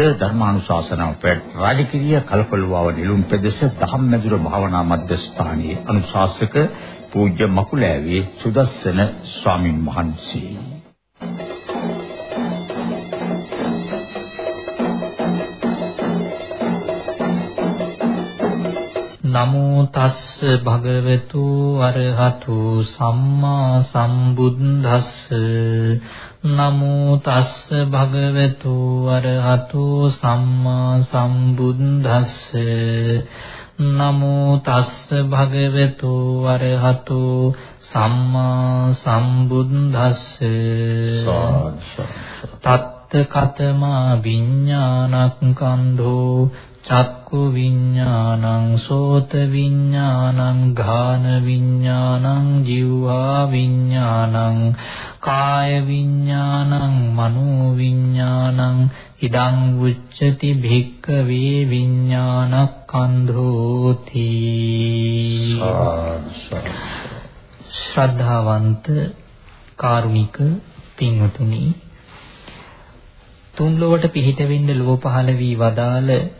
අද ධර්මානුශාසනාව පැවැත් රාජකීය කලකොළුවාව නිලුම් ප්‍රදේශ ධම්මදුර භාවනා මධ්‍යස්ථානයේ අනුශාසක පූජ්‍ය මකුලෑවේ සුදස්සන ස්වාමින් වහන්සේ. නමෝ තස්ස භගවතු අරහතු සම්මා සම්බුද්දස්ස නමෝ තස්ස භගවතු අරහතු සම්මා සම්බුද්දස්ස. නමෝ තස්ස භගවතු අරහතු සම්මා සම්බුද්දස්ස. තත්ත කතමා විඥානක්ඛන්‍தோ චක්කු විඥානං සෝත විඥානං ඝාන විඥානං ජීවා විඥානං කාය විඥානං මනෝ විඥානං ඉදං උච්චති භික්ඛවේ විඥානක්ඛන්‍தோති ශ්‍රද්ධාවන්ත කාරුණික පින්වතුනි තුන් ලොවට පිහිට වෙන්න ලෝ පහළ වී වදාළ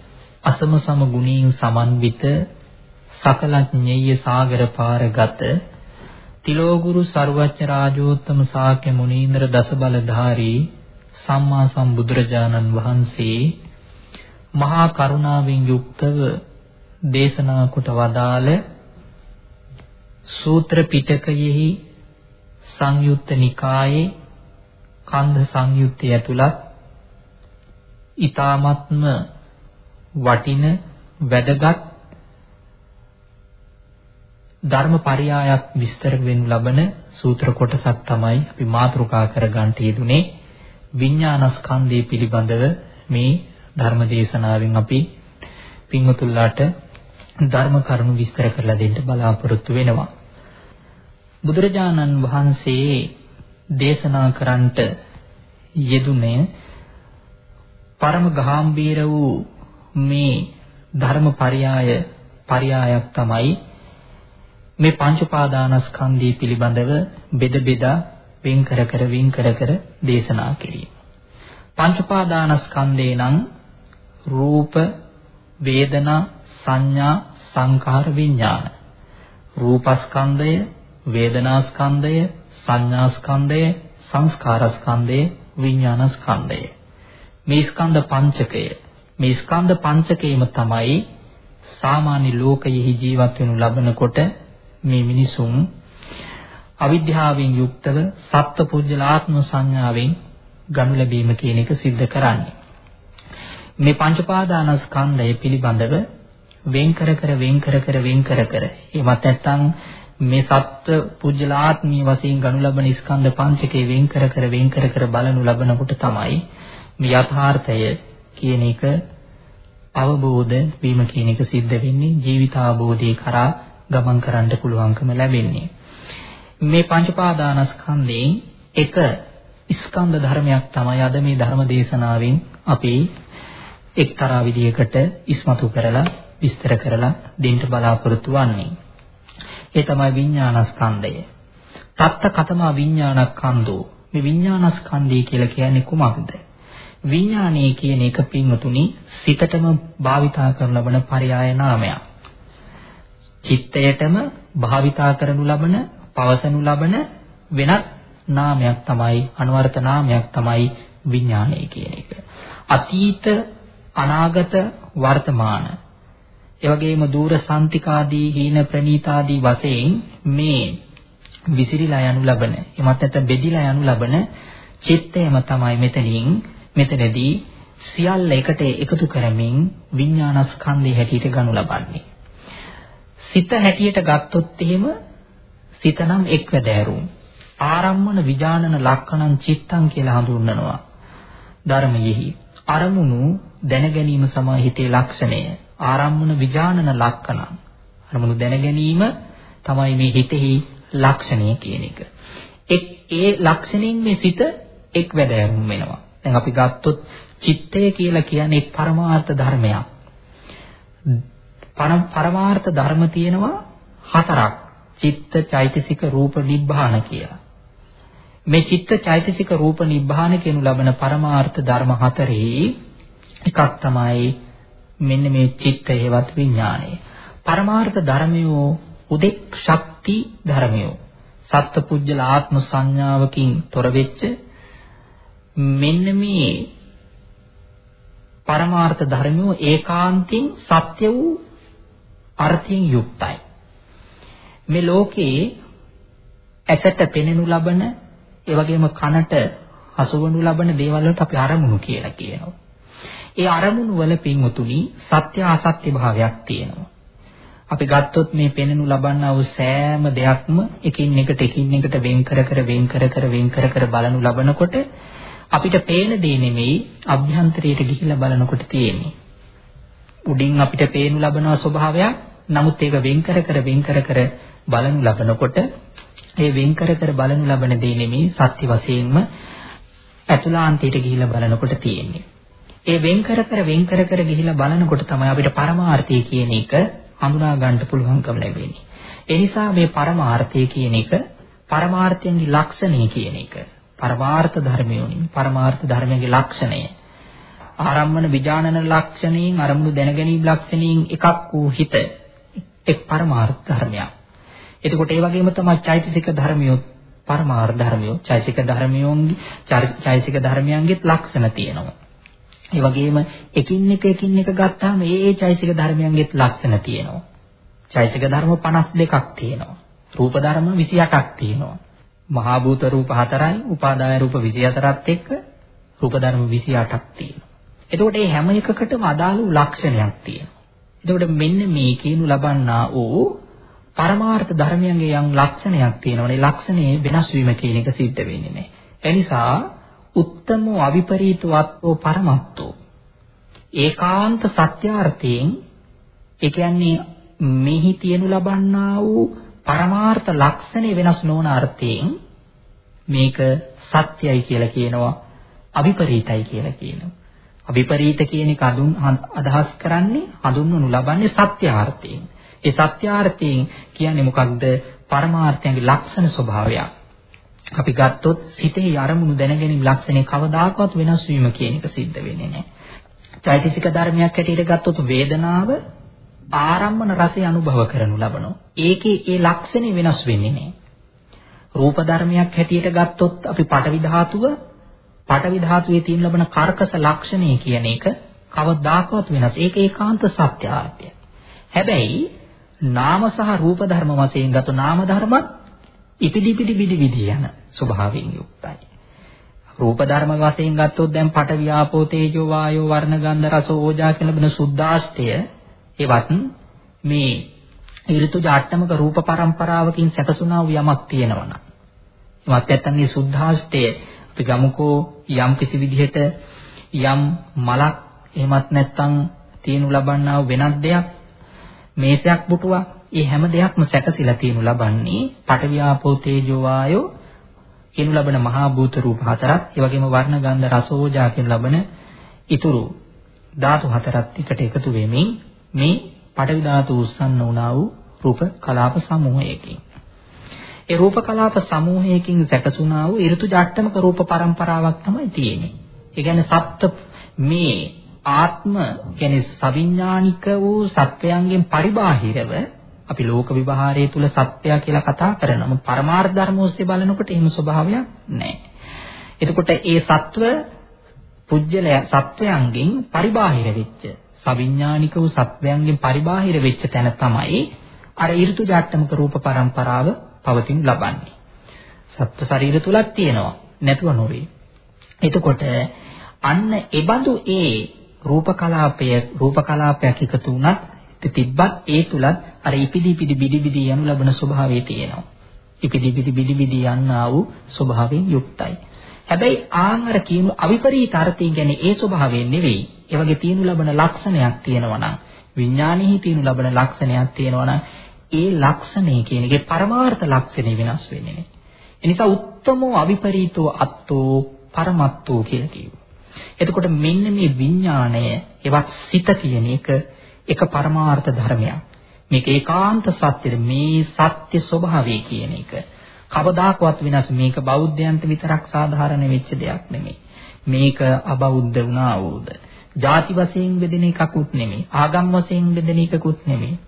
අසම සම ගුණීන් සමන්විත සකලඥේය සාගර පාරගත තිලෝගුරු සර්වඥ රාජෝත්තම ශාක්‍ය මුනීන්ද්‍ර දසබලධාරී සම්මා සම්බුදුරජාණන් වහන්සේ මහා කරුණාවෙන් යුක්තව දේශනා කොට වදාළ සූත්‍ර පිටකයෙහි සංයුත්ත නිකායේ කන්ද සංයුත්තේ ඇතුළත් ඊ타මත්ම වටින වැදගත් ධර්මපරයායක් විස්තර වෙනු ලබන සූත්‍ර කොටසක් තමයි අපි මාතෘකා කරගන්න යෙදුනේ. විඥානස්කන්ධය පිළිබඳව මේ ධර්ම දේශනාවෙන් අපි පින්වතුන්ලාට ධර්ම කරුණු විස්තර කරලා දෙන්න බලාපොරොත්තු වෙනවා. බුදුරජාණන් වහන්සේ දේශනා කරන්නට යෙදුනේ පරම ගාම්භීර වූ මේ ධර්මපරයාය පරයායක් තමයි මේ පංච පාදානස්කන්ධය පිළිබඳව බෙද බෙදා වෙන් කර කර වෙන් කර කර දේශනා කිරීම. පංච පාදානස්කන්ධේ නම් රූප, වේදනා, සංඥා, සංඛාර, විඥාන. රූපස්කන්ධය, වේදනාස්කන්ධය, සංඥාස්කන්ධය, සංස්කාරස්කන්ධය, විඥානස්කන්ධය. මේ ස්කන්ධ පංචකය මේ ස්කන්ධ පංචකයම තමයි සාමාන්‍ය ලෝකයෙහි ජීවත් වෙනු ලබනකොට මේ මිනිසුන් අවිද්‍යාවෙන් යුක්තව සත්පුජ්‍යලාත්ම සංඥාවෙන් ගනු ලැබීම කියන එක सिद्ध කරන්නේ. මේ පංචපාදානස්කන්ධය පිළිබඳව වෙන් කර කර වෙන් කර කර වෙන් කර කර එමත් නැත්නම් මේ සත්ව පුජ්‍යලාත්මී වශයෙන් ගනු ලබන ස්කන්ධ පංචකේ වෙන් කර කර වෙන් කර කර බලනු ලබනකොට තමයි මේ යථාර්ථය කියන එක අවබෝධ වීම කියන එක සිද්ධ වෙන්නේ ජීවිතාවබෝධය කරා ගමන් කරන්න පුළුවන්කම ලැබෙන්නේ. මේ පංචපාදානස්කන්ධයෙන් එක ස්කන්ධ ධර්මයක් තමයි අද මේ ධර්ම දේශනාවෙන් අපි එක්තරා විදියකට ඉස්මතු කරලා විස්තර කරලා දෙන්න බලාපොරොත්තු වෙන්නේ. ඒ තමයි විඥානස්කන්ධය. තත්ත කතමා විඥානස්කන්ධෝ. මේ විඥානස්කන්ධය කියලා කියන්නේ කුමක්ද? විඥානීය කියන එක පින්වතුනි සිතටම භාවිතා කරන ලබන පරයාය නාමයක්. චිත්තයටම භාවිතා කරනු ලබන පවසනු ලබන වෙනත් නාමයක් තමයි අනවර්ත නාමයක් තමයි විඥානය කියන එක. අතීත අනාගත වර්තමාන ඒ වගේම දූර සාන්තිකාදී හීන ප්‍රනීතාදී වශයෙන් මේ විසිරීලා යනු ලබන එමත් නැත්නම් බෙදිලා යනු ලබන චිත්තයම තමයි මෙතනින් මෙතනදී සියල්ල එකට එකතු කරමින් විඥානස්කන්ධය හැටියට ගනු ලබන්නේ. සිත හැටියට ගත්තොත් එහෙම සිත නම් එක්වැදෑරුම්. ආරම්මන විජානන ලක්කණං චිත්තං කියලා හඳුන්වනවා. ධර්මයෙහි අරමුණු දැනගැනීම සමාහිතේ ලක්ෂණය. ආරම්මන විජානන ලක්කණං. අරමුණු දැනගැනීම තමයි මේ හිතෙහි ලක්ෂණය කියන එක. ඒ ලක්ෂණයෙන් මේ සිත එක්වැදෑරුම් වෙනවා. දැන් අපි ගත්තොත් චිත්තය කියලා කියන්නේ පරමාර්ථ ධර්මයක්. පරමාර්ථ ධර්ම තියෙනවා හතරක්. චිත්ත, චෛතසික, රූප, නිබ්බාන කියලා. මේ චිත්ත, චෛතසික, රූප, නිබ්බාන කියනු ලබන පරමාර්ථ ධර්ම හතරේ එකක් තමයි මෙන්න මේ චිත්ත හේවත් විඥානය. පරමාර්ථ ධර්මයෝ උදෙක් ශක්ති ධර්මයෝ සත්පුජ්‍යල ආත්ම සංඥාවකින් තොර වෙච්ච මෙන්න මේ පරමාර්ථ ධර්මයෝ ඒකාන්තයෙන් සත්‍ය වූ අර්ථයෙන් යුක්තයි. මේ ලෝකේ ඇසට පෙනෙනු ලබන ඒ වගේම කනට හසුවනු ලබන දේවල් වලට අපි අරමුණු කියලා කියනවා. ඒ අරමුණු වල පින්වතුනි සත්‍ය අසත්‍ය භාවයක් තියෙනවා. අපි ගත්තොත් මේ පෙනෙනු ලබන්නා වූ සෑම දෙයක්ම එකින් එකට එකින් එකට වෙන් කර කර වෙන් කර කර වෙන් කර කර බලනු ලබනකොට අපිට පේන දේ නෙමෙයි අභ්‍යන්තරයට ගිහිල්ලා බලනකොට තියෙන්නේ. උඩින් අපිට පේනු ලබන ස්වභාවයක් නමුත් ඒක වෙන් කර කර වෙන් කර කර බලනු ලබනකොට ඒ වෙන් කර කර බලනු ලබන දේ නෙමෙයි සත්‍ය වශයෙන්ම ඇතුළාන්තයට ගිහිල්ලා බලනකොට තියෙන්නේ. ඒ වෙන් කර කර වෙන් කර කර ගිහිල්ලා බලනකොට තමයි අපිට පරමාර්ථය කියන එක හඳුනා ගන්න පුළුවන්කම ලැබෙන්නේ. ඒ නිසා මේ පරමාර්ථය කියන එක පරමාර්ථයන්ගේ ලක්ෂණය කියන එක පරමාර්ථ ධර්මයෝනි පරමාර්ථ ධර්මයේ ලක්ෂණය ආරම්මන විඥානන ලක්ෂණයෙන් අරමුණු දැනගැනීම ලක්ෂණයෙන් එකක් වූ හිත එක් පරමාර්ථ ධර්මයක්. එතකොට ඒ වගේම තමයි චෛතසික ධර්මියොත් පරමාර්ථ ධර්මියෝ චෛතසික ධර්මියෝන්ගේ චෛතසික ධර්මයන්ගෙත් ලක්ෂණ තියෙනවා. ඒ වගේම එකින් එක එකින් එක ගත්තාම ඒ ඒ චෛතසික ධර්මයන්ගෙත් ලක්ෂණ තියෙනවා. චෛතසික ධර්ම 52ක් තියෙනවා. රූප ධර්ම 28ක් තියෙනවා. මහා භූත රූප 4යි, උපාදාය රූප 24ත් එක්ක රූප ධර්ම 28ක් තියෙනවා. එතකොට මේ හැම එකකටම අදාළ ලක්ෂණයක් තියෙනවා. එතකොට මෙන්න මේ කියනු ලබන්නා වූ පරමාර්ථ ධර්මයන්ගේ යම් ලක්ෂණයක් තියෙනවනේ ලක්ෂණේ වෙනස් වීම කියන එක සිද්ධ වෙන්නේ නැහැ. එනිසා උත්තමෝ අවිපරීතෝ අත්ෝ පරමත්තෝ ඒකාන්ත සත්‍යාර්ථයෙන් ඒ කියන්නේ මෙහි තියෙනු ලබන්නා වූ පරමාර්ථ ලක්ෂණේ වෙනස් නොවන අර්ථයෙන් මේක සත්‍යයි කියලා කියනවා අවිපරීතයි කියලා කියනවා. අවිපරීත කියන එක අඳුන් අදහස් කරන්නේ හඳුන්වනු ලබන්නේ සත්‍යාර්ථයෙන්. ඒ සත්‍යාර්ථයෙන් කියන්නේ මොකක්ද? පරමාර්ථයන්ගේ ලක්ෂණ ස්වභාවයක්. අපි ගත්තොත් සිතේ අරමුණු දැනගැනීම ලක්ෂණේ කවදාකවත් වෙනස් වීම කියන එක සිද්ධ වෙන්නේ නැහැ. චෛතසික ධර්මයක් හැටියට ගත්තොත් වේදනාව ආරම්මන රසය අනුභව කරනු ලබනවා. ඒකේ ඒ ලක්ෂණේ වෙනස් වෙන්නේ නැහැ. රූප ධර්මයක් හැටියට ගත්තොත් අපි පටවි ධාතුව පටවි ධාතුවේ තියෙන ලබන කර්කස ලක්ෂණය කියන එක කවදාකවත් වෙනස්. ඒක ඒකාන්ත සත්‍යාර්ථය. හැබැයි නාම සහ රූප ධර්ම වශයෙන් ගත නාම ධර්මත් ඉපිදි පිටි විදි විදි යන ස්වභාවයෙන් යුක්තයි. රූප ධර්ම වශයෙන් ගත්තොත් දැන් පඨ වියාපෝ තේජෝ වායෝ වර්ණ ගන්ධ රස ඕජා කියන බන සුද්ධාෂ්ටය එවත් මේ ඍතු ජාට්ටමක රූප පරම්පරාවකින් සැකසුණා වූ යමක් තියෙනවනම් එවත් නැත්තම් මේ සුද්ධාෂ්ටය අපි ගමුකෝ යම් කිසි විදිහට යම් මලක් එහෙමත් නැත්තම් තියෙනු ලබන්නා වෙනත් දෙයක් මේසයක් පුටුවක් ඒ හැම දෙයක්ම සැකසීලා තියෙනු ලබන්නේ පටවියාපෝ තේජෝ වායෝ කියනු ලබන මහා භූත රූප හතරක්. ඒ වගේම වර්ණ ගන්ධ රස ඕජා කියන ලබන ඊතුරු ධාතු හතරත් එකට එකතු වෙමින් මේ පටවි ධාතු උස්සන්න වුණා වූ රූප කලාප සමූහයකින්. ඒ රූප කලාප සමූහයකින් සැකසුණා වූ ඍතු ජාට්ටමක රූප පරම්පරාවක් තමයි තියෙන්නේ. ඒ කියන්නේ සත්ත්ව මේ ආත්ම කියන්නේ සවිඥානික වූ සත්වයන්ගෙන් පරිබාහිරව අපි ලෝක විවහාරයේ තුල සත්‍යය කියලා කතා කරනවා. නමුත් පරමාර්ථ ධර්ම ඔස්සේ බලනකොට එහෙම ස්වභාවයක් නැහැ. එතකොට ඒ සත්ව පුජ්‍යලය සත්වයන්ගෙන් පරිබාහිර වෙච්ච සවිඥානික වූ සත්වයන්ගෙන් පරිබාහිර වෙච්ච තැන තමයි අර ඍතු ජාට්ටමක රූප પરම්පරාව පවතිනු ලබන්නේ. සත්ව ශරීර තුලක් තියෙනවා. නැතුව නොවේ. එතකොට අන්න එබඳු ඒ රූප කලාපය රූප කලාපයක් එකතු වුණත් තිබ්බත් ඒ තුලත් අර ඉපිදි පිදි බිදි බිදි යනු ලබන ස්වභාවය තියෙනවා. ඉපිදි පිදි බිදි බිදි යන්නා වූ ස්වභාවයෙන් යුක්තයි. හැබැයි ආන් අර කියනු අවිපරීත අර්ථය කියන්නේ ඒ ස්වභාවයෙන් නෙවෙයි. ඒ වගේ තියෙනු ලබන ලක්ෂණයක් තියෙනවා නම් විඥානෙහි තියෙනු ලබන ලක්ෂණයක් තියෙනවා නම් ඒ ලක්ෂණය කියන එකේ පරමාර්ථ ලක්ෂණය වෙනස් වෙන්නේ නැහැ. ඒ නිසා උත්තමෝ අවිපරීතෝ අත්තෝ පරමත්තෝ කියලා කියනවා. එතකොට මෙන්න මේ විඥාණය එවත් සිත කියන එක එක පරමාර්ථ ධර්මයක්. මේක ඒකාන්ත සත්‍යද මේ සත්‍ය ස්වභාවය කියන එක. කවදාකවත් වෙනස් මේක බෞද්ධයන්ට විතරක් සාධාරණ වෙච්ච දෙයක් නෙමෙයි. මේක අබෞද්ධ වුණා වූද ಜಾති වශයෙන් බෙදෙන එකකුත් නෙමෙයි. ආගම් වශයෙන් බෙදෙන එකකුත් නෙමෙයි.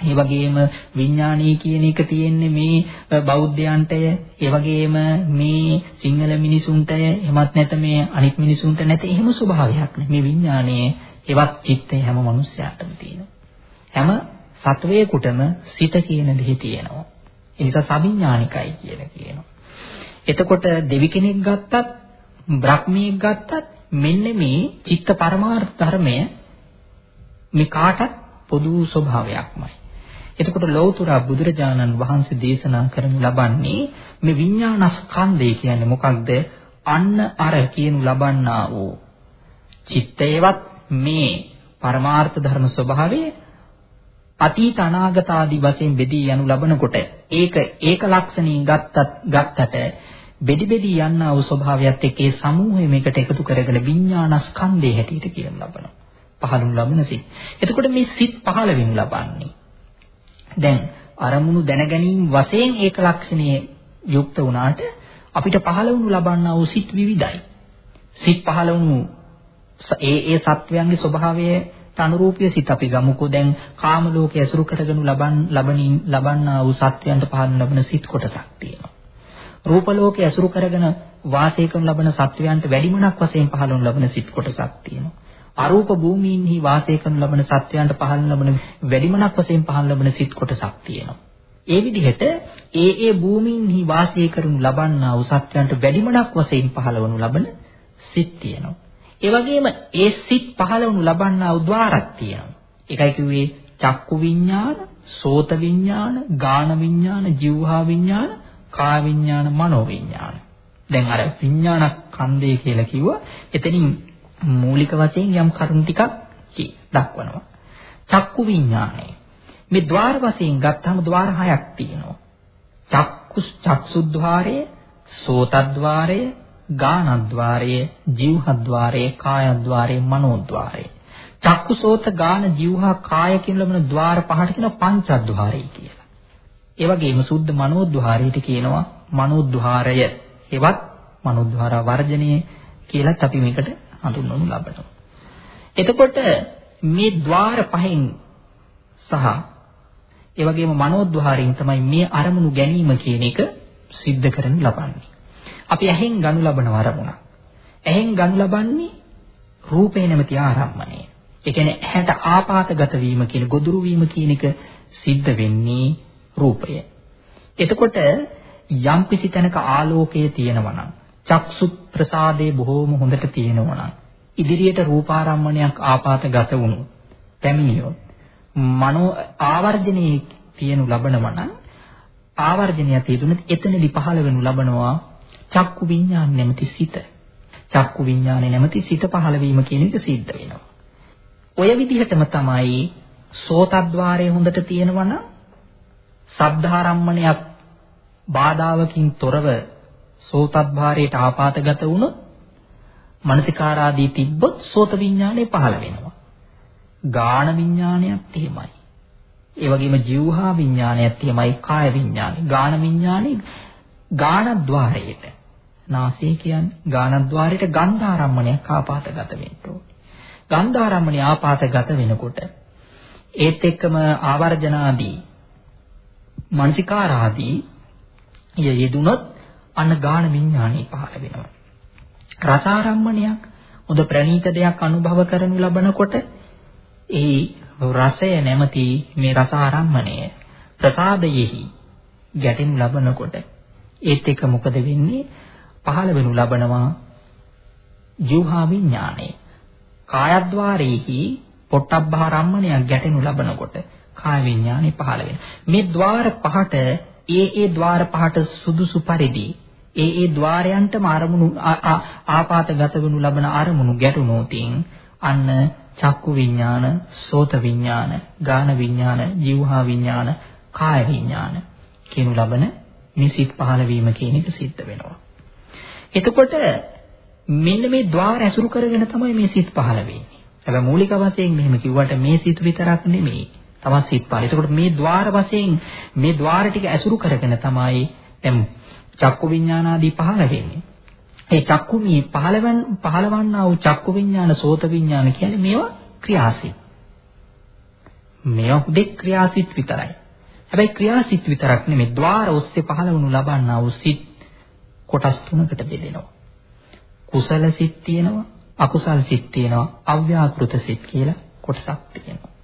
ඒ වගේම විඥානීය කියන එක තියෙන්නේ මේ බෞද්ධයන්ටය. ඒ වගේම මේ සිංහල මිනිසුන්ටය. එමත් නැත මේ අනිත් මිනිසුන්ට නැත එහෙම ස්වභාවයක් නේ. මේ විඥානයේ එවත් චිත්තේ හැම මිනිස්යාටම තියෙනවා. හැම සත්වයකටම සිත කියන දෙහි තියෙනවා. ඒ නිසා සවිඥානිකයි කියලා කියනවා. එතකොට දෙවි කෙනෙක් ගත්තත් බ්‍රහ්මියෙක් ගත්තත් මෙන්න මේ චිත්ත පරමාර්ථ ධර්මය මේ කාටත් පොදු ස්වභාවයක්මයි. එතකොට ලෞතර බුදුරජාණන් වහන්සේ දේශනා කරනු ලබන්නේ මේ විඥානස්කන්ධය කියන්නේ මොකක්ද? අන්න අර කියනු ලබන්නා වූ චිත්තේවත් මේ පරමාර්ථ ධර්ම ස්වභාවයේ අතීත අනාගත ආදී වශයෙන් බෙදී යනු ලබනකොට ඒක ඒක ලක්ෂණින් ගත්තත් ගත්තට බෙදි බෙදී යන්නා වූ ස්වභාවයත් එක්ක ඒ සමූහය මේකට එකතු කරගෙන විඥානස්කන්ධය හැටියට කියන ලබනවා. පහළුණු ලබන සිත්. එතකොට මේ සිත් පහළ වෙනු ලබන්නේ දැන් අරමුණු දැනගැනීම වශයෙන් ඒක ලක්ෂණයේ යුක්ත වුණාට අපිට පහළ වුණු ලබන්නා වූ සිත් විවිධයි. සිත් පහළ වුණු ඒ ඒ සත්වයන්ගේ ස්වභාවයට අනුරූපීය සිත් අපි ගමුකෝ දැන් කාම ලෝකයේ ඇසුරු කරගෙන ලබන් ලබනින් ලබන්නා වූ සත්වයන්ට පහළ ලබන සිත් කොටසක් තියෙනවා. රූප ලෝකයේ ඇසුරු කරගෙන වාසය කරන ලබන සත්වයන්ට වැඩිමනක් වශයෙන් පහළ වුණු ලබන සිත් කොටසක් තියෙනවා. අරූප භූමීන්හි වාසය කරන ලබන සත්වයන්ට පහළ ලබන වැඩිමනක් වශයෙන් පහළ ලබන සිත් කොටසක් තියෙනවා. ඒ විදිහට ඒ ඒ භූමීන්හි වාසය කරනු ලබන්නා වූ සත්වයන්ට වැඩිමනක් වශයෙන් පහළවනු ලබන සිත් තියෙනවා. ඒ වගේම ඒ සිත් පහළවනු ලබන්නා වූ ద్వාරක් තියෙනවා. ඒකයි කිව්වේ චක්කු විඤ්ඤාණ, සෝත විඤ්ඤාණ, ගාන විඤ්ඤාණ, જીවහා විඤ්ඤාණ, කාය විඤ්ඤාණ, මනෝ විඤ්ඤාණ. දැන් අර විඤ්ඤාණ කන්දේ කියලා කිව්වා. එතනින් මූලික වශයෙන් යම් කරුණු ටිකක් දක්වනවා. චක්කු විඥානය. මේ ద్వාර වශයෙන් ගත්තාම ద్వාර හයක් තියෙනවා. චක්කු චක්සුද්්වාරය, සෝතද්්වාරය, ගානද්්වාරය, ජීවහද්්වාරය, කායද්්වාරය, මනෝද්්වාරය. චක්කු සෝත ගාන ජීවහ කාය කියන ලබන ద్వාර පහට කියන පංචද්්වාරය කියලා. ඒ වගේම සුද්ධ මනෝද්්වාරයට කියනවා මනෝද්්වාරය. ඒවත් මනෝද්වාර වර්ජණය කියලත් අපි මේකට හඳුන්වනු ලබනවා. එතකොට මේ ద్వාර පහෙන් සහ ඒ වගේම මනෝද්වාරයෙන් තමයි මේ අරමුණු ගැනීම කියන එක සිද්ධ කරන්න ලබන්නේ. අපි ඇහෙන් ගනු ලබන අරමුණක්. ඇහෙන් ගනු ලබන්නේ රූපේ නැමැති ආරම්මණය. ඒ කියන්නේ ඇහැට ආපాతගත වීම කියන ගොදුරු වීම කියන එක සිද්ධ වෙන්නේ රූපය. එතකොට යම්කිසි තැනක ආලෝකය තියෙනවා නම් චක්සු ප්‍රසාදේ බොහෝම හොඳට තියෙනවා නම් ඉදිරියට රූපාරම්මණයක් ආපాతගත වුණු පැමිණියොත් මනෝ ආවර්ජනයේ තියෙනු ලබනවා නම් ආවර්ජනය තියෙදුනත් එතනදි පහළ වෙනු ලබනවා චක්කු විඥාන නැමැති සිත. චක්කු විඥානේ නැමැති සිත පහළ වීම කියන එක සිද්ධ වෙනවා. ඔය විදිහටම තමයි සෝතද්්වාරයේ හොඳට තියෙනවා නම් සද්ධාරම්මණයක් බාධාවකින් තොරව සෝතත්භාරයට ආපాతගත වුණොත් මනසිකාරාදී තිබ්බොත් සෝත විඥානය පහළ වෙනවා. ගාණ විඥානයත් එහෙමයි. ඒ වගේම જીවහා විඥානයත් එහෙමයි කාය විඥානය. ගාණ විඥානේ ගාණද්්වාරයට. නාසය කියන්නේ ගාණද්්වාරයට ගන්ධාරම්මණයක් ආපాతගත වෙන්න ඕනේ. ගන්ධාරම්මණය ආපాతගත වෙනකොට ඒත් එක්කම ආවර්ජනාදී මනසිකාරාදී යෙදුනොත් අන්න ගාන විඥානේ පහළ වෙනවා. රසාරම්මණයක් හොඳ ප්‍රණීත දෙයක් අනුභව කරනු ලබනකොට ඒ රසය නැමැති මේ රසාරම්මණය ප්‍රසාදයෙහි ගැටෙනු ලබනකොට ඒත් එක මොකද වෙන්නේ? පහළ වෙනු ලබනවා ජීවහා විඥානය. කායද්්වාරයේහි පොට්ටබ්බාරම්මණයක් ගැටෙනු ලබනකොට කාය විඥානේ පහළ වෙනවා. මේ ద్వාර පහට ඒ ඒ ద్వාර පහට සුදුසු පරිදි ඒ ඒ ద్వාරයන්ටම අරමුණු ආපాతගත වනු ලබන අරමුණු ගැටුණෝතින් අන්න චක්කු විඥාන, සෝත විඥාන, ගාන විඥාන, ජීවහා විඥාන, කාය විඥාන කියනු ලබන මේ සිත් පහළ වීම කියන එක සිද්ධ වෙනවා. එතකොට මෙන්න මේ ద్వාර ඇසුරු කරගෙන තමයි මේ සිත් පහළ වෙන්නේ. හැබැයි මූලික වශයෙන් මෙහෙම කිව්වට මේ සිත් විතරක් නෙමෙයි. තමා සිප්පා. එතකොට මේ ద్వාර වශයෙන් මේ ద్వාර ටික ඇසුරු කරගෙන තමයි දැන් චක්කු විඥානාදී පහළ වෙන්නේ. ඒ චක්කු මේ පහළවන් පහළවන්නා වූ චක්කු විඥාන සෝත විඥාන කියන්නේ මේවා ක්‍රියාසිත. මේවා හුදෙක් ක්‍රියාසිත විතරයි. හැබැයි ක්‍රියාසිත විතරක් නෙමෙයි ద్వාර ඔස්සේ පහළවනු ලබන්නා වූ සිත් කොටස් තුනකට බෙදෙනවා. කුසල සිත් තියෙනවා, අකුසල් සිත් තියෙනවා, අව්‍යාකෘත සිත් කියලා කොටසක් තියෙනවා.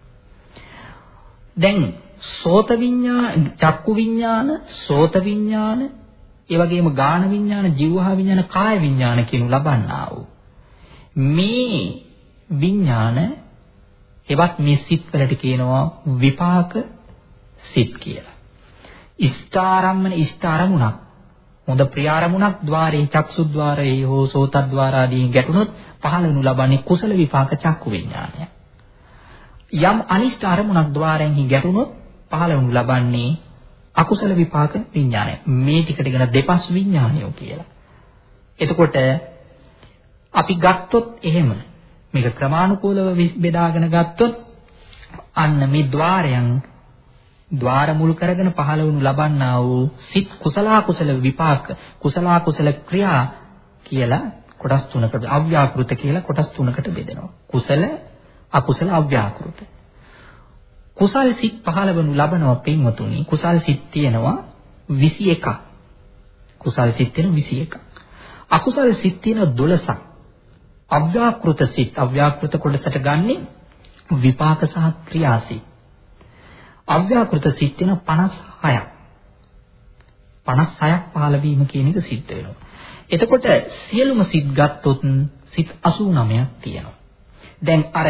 දැන් සෝත විඥාන, චක්කු විඥාන, සෝත විඥාන, ඒ වගේම ගාන විඥාන, જીවහා විඥාන, කාය විඥාන කියනු ලබන්නා වූ මේ විඥාන එවත් මේ සිත් වලට කියනවා විපාක සිත් කියලා. ඉස්තාරම්මන ඉස්තාරමුණක් හොඳ ප්‍රියාරමුණක් ద్వාරේ චක්සු ద్వාරේ හෝ සෝත ద్వාරාදී ගැටුනොත් පහළනු ලබන්නේ කුසල විපාක චක්කු විඥානය. යම් අනිෂ්ට අරමුණක් ద్వාරයෙන් ගැටුනොත් පහළ වනු ලබන්නේ අකුසල විපාක විඥානය. මේ ටිකට කියන දෙපස් විඥානයෝ කියලා. එතකොට අපි ගත්තොත් එහෙම මේක ක්‍රමානුකූලව බෙදාගෙන ගත්තොත් අන්න මේ ద్వාරයන් ద్వාර මුල් කරගෙන පහළ වනු ලබන්නා වූ සිත් කුසල කුසල විපාක කුසල කුසල ක්‍රියා කියලා කොටස් තුනකට අව්‍යාකෘත කියලා කොටස් තුනකට බෙදෙනවා. කුසල අකුසල අව්‍යාකෘත. කුසල් සිත් පහළ වනු ලබනවා පින්වතුනි. කුසල් සිත් තියෙනවා 21ක්. කුසල් සිත් තියෙනවා 21ක්. අකුසල සිත් තියෙනවා 12ක්. අව්‍යාකෘත සිත් අව්‍යාකෘත කොටසට ගන්නේ විපාක සහ ක්‍රියා සිත්. අව්‍යාකෘත සිත් වෙන 56ක්. 56ක් පහළ වීම කියන එක සිද්ධ වෙනවා. එතකොට සියලුම සිත් ගත්තොත් සිත් 89ක් තියෙනවා. දැන් අර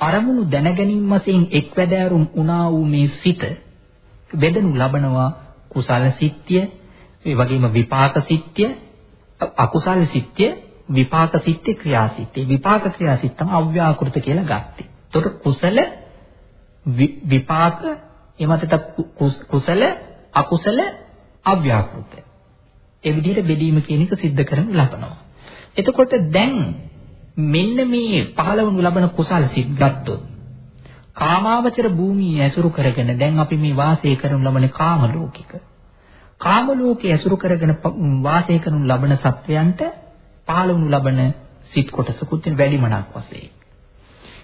අරමුණු දැනගැනීම වශයෙන් එක්වැදෑරුම් වුණා වූ මේ සිත බෙදනු ලබනවා කුසල සිත්ය, ඒ වගේම විපාක සිත්ය, අකුසල සිත්ය, විපාක සිත්ය, ක්‍රියා සිත්ය. විපාක ක්‍රියා සිත් තමයි අව්‍යාකෘත කියලා ගත්තේ. එතකොට කුසල විපාක එමතත කුසල අකුසල අව්‍යාකෘත. ඒ විදිහට බෙදීම කියන එක सिद्ध කරන්න ලබනවා. එතකොට දැන් මෙන්න මේ පහළවනු ලබන කුසල සිත් ගත්තොත් කාමාවචර භූමිය ඇසුරු කරගෙන දැන් අපි මේ වාසය කරනු ලබන කාම ලෝකික. කාම ලෝකයේ ඇසුරු කරගෙන වාසය කරනු ලබන සත්වයන්ට පහළවනු ලබන සිත් කොටසකුත් වැඩිමනක් වශයෙන්.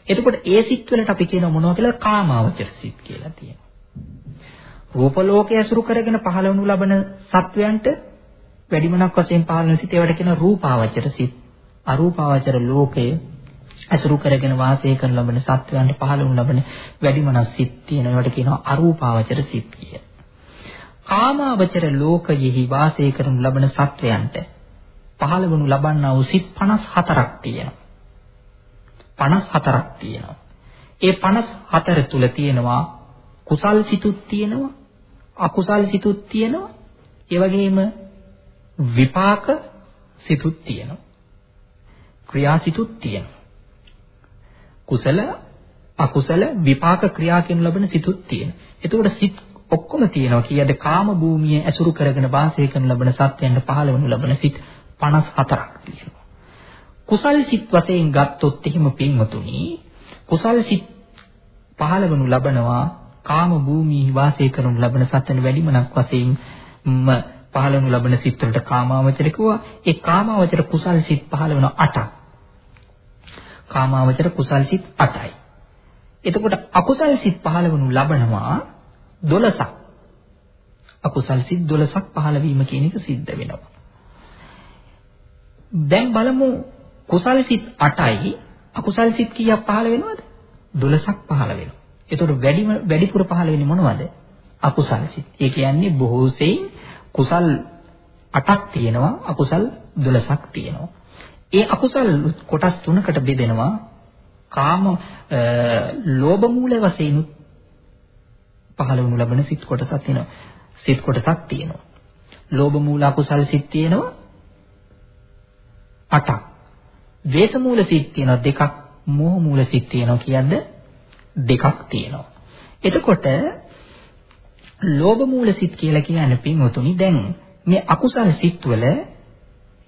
එතකොට ඒ සිත් වලට අපි කියනවා මොනවා කියලා කාමාවචර සිත් කියලා තියෙනවා. රූප ලෝකයේ ඇසුරු කරගෙන පහළ වනු ලබන සත්වයන්ට වැඩිමනක් වශයෙන් පහළ වෙන සිත් ඒවට කියන රූපාවචර සිත්. අරූපාවචර ලෝකයේ ඇසුරු කරගෙන වාසය කරන ලබන සත්වයන්ට පහළ වනු ලබන වැඩිමනක් සිත් තියෙන ඒවට කියනවා අරූපාවචර සිත් කිය. කාමාවචර ලෝකයෙහි වාසය කරනු ලබන සත්වයන්ට පහළ වනු ලබන්නා වූ සිත් 54ක් තියෙනවා. 54ක් තියෙනවා. ඒ 54 තුල තියෙනවා කුසල් සිතුත් තියෙනවා අකුසල් සිතුත් තියෙනවා. ඒ වගේම විපාක සිතුත් තියෙනවා. ක්‍රියා සිතුත් තියෙනවා. කුසල අකුසල විපාක ක්‍රියා කියන ලබන සිතුත් තියෙනවා. එතකොට සිත් ඔක්කොම තියෙනවා කීයද කාම භූමිය ඇසුරු කරගෙන වාසය කරන ලබන සත්‍යයන්ට පහළ වනු ලබන සිත් 54ක් තියෙනවා. කුසල් සිත් වශයෙන් ගත්තොත් එහෙම පින්වතුනි කුසල් සිත් පහළ වනු ලබනවා කාම භූමියේ වාසය කරනු ලබන සත්‍යන වැඩිමනක් වශයෙන් පහළවනු ලබන සිත් වලට කාමාවචර කිව්වා. ඒ කාමාවචර කුසල් සිත් පහළ වෙන 8ක්. කාමාවචර කුසල් සිත් 8යි. එතකොට අකුසල් සිත් පහළ වනු ලබනවා 12ක්. අකුසල් සිත් 12ක් පහළ වීම කියන එක සිද්ධ වෙනවා. දැන් බලමු කුසල් සිත් 8යි අකුසල් සිත් කීයක් පහළ වෙනවද? 12ක් පහළ වෙනවා. එතකොට වැඩිම වැඩිපුර පහළ වෙන්නේ මොනවද? අකුසල් සිත්. ඒ කියන්නේ බොහෝ සෙයින් කුසල් 8ක් තියෙනවා අකුසල් 12ක් තියෙනවා. ඒ අකුසල් කොටස් තුනකට බෙදෙනවා. කාම ලෝභ මූල වශයෙන් පහළ වනු ලබන සිත් කොටසක් තියෙනවා. සිත් කොටසක් තියෙනවා. ලෝභ මූල අකුසල් සිත් තියෙනවා 8ක්. ද්වේෂ මූල සිත් තියෙනවා දෙකක්. මෝහ මූල සිත් තියෙනවා කියද්ද දෙකක් තියෙනවා. එතකොට ලෝභ මූල සිත් කියලා කියන්නේ පින්වතුනි දැන් මේ අකුසල සිත්වල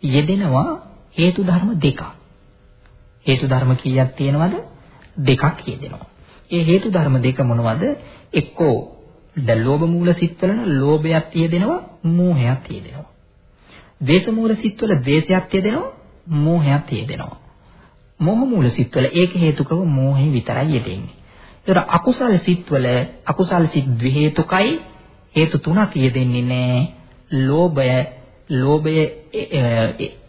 යෙදෙනවා හේතු ධර්ම දෙකක්. හේතු ධර්ම කීයක් තියෙනවද? දෙකක් යෙදෙනවා. ඒ හේතු ධර්ම දෙක මොනවද? එක්කෝ ද ලෝභ මූල සිත්වල ලෝභයක් යෙදෙනවා, මෝහයක් යෙදෙනවා. ද්වේෂ මූල සිත්වල ද්වේෂයක් යෙදෙනවා, මෝහයක් යෙදෙනවා. මෝහ මූල සිත්වල ඒක හේතුකව මෝහේ විතරයි යෙදෙන්නේ. ඒතර අකුසල සිත්වල අකුසල සිත් ද්වි හේතුකයි හේතු තුනක් යෙදෙන්නේ නැහැ. ලෝභය ලෝභය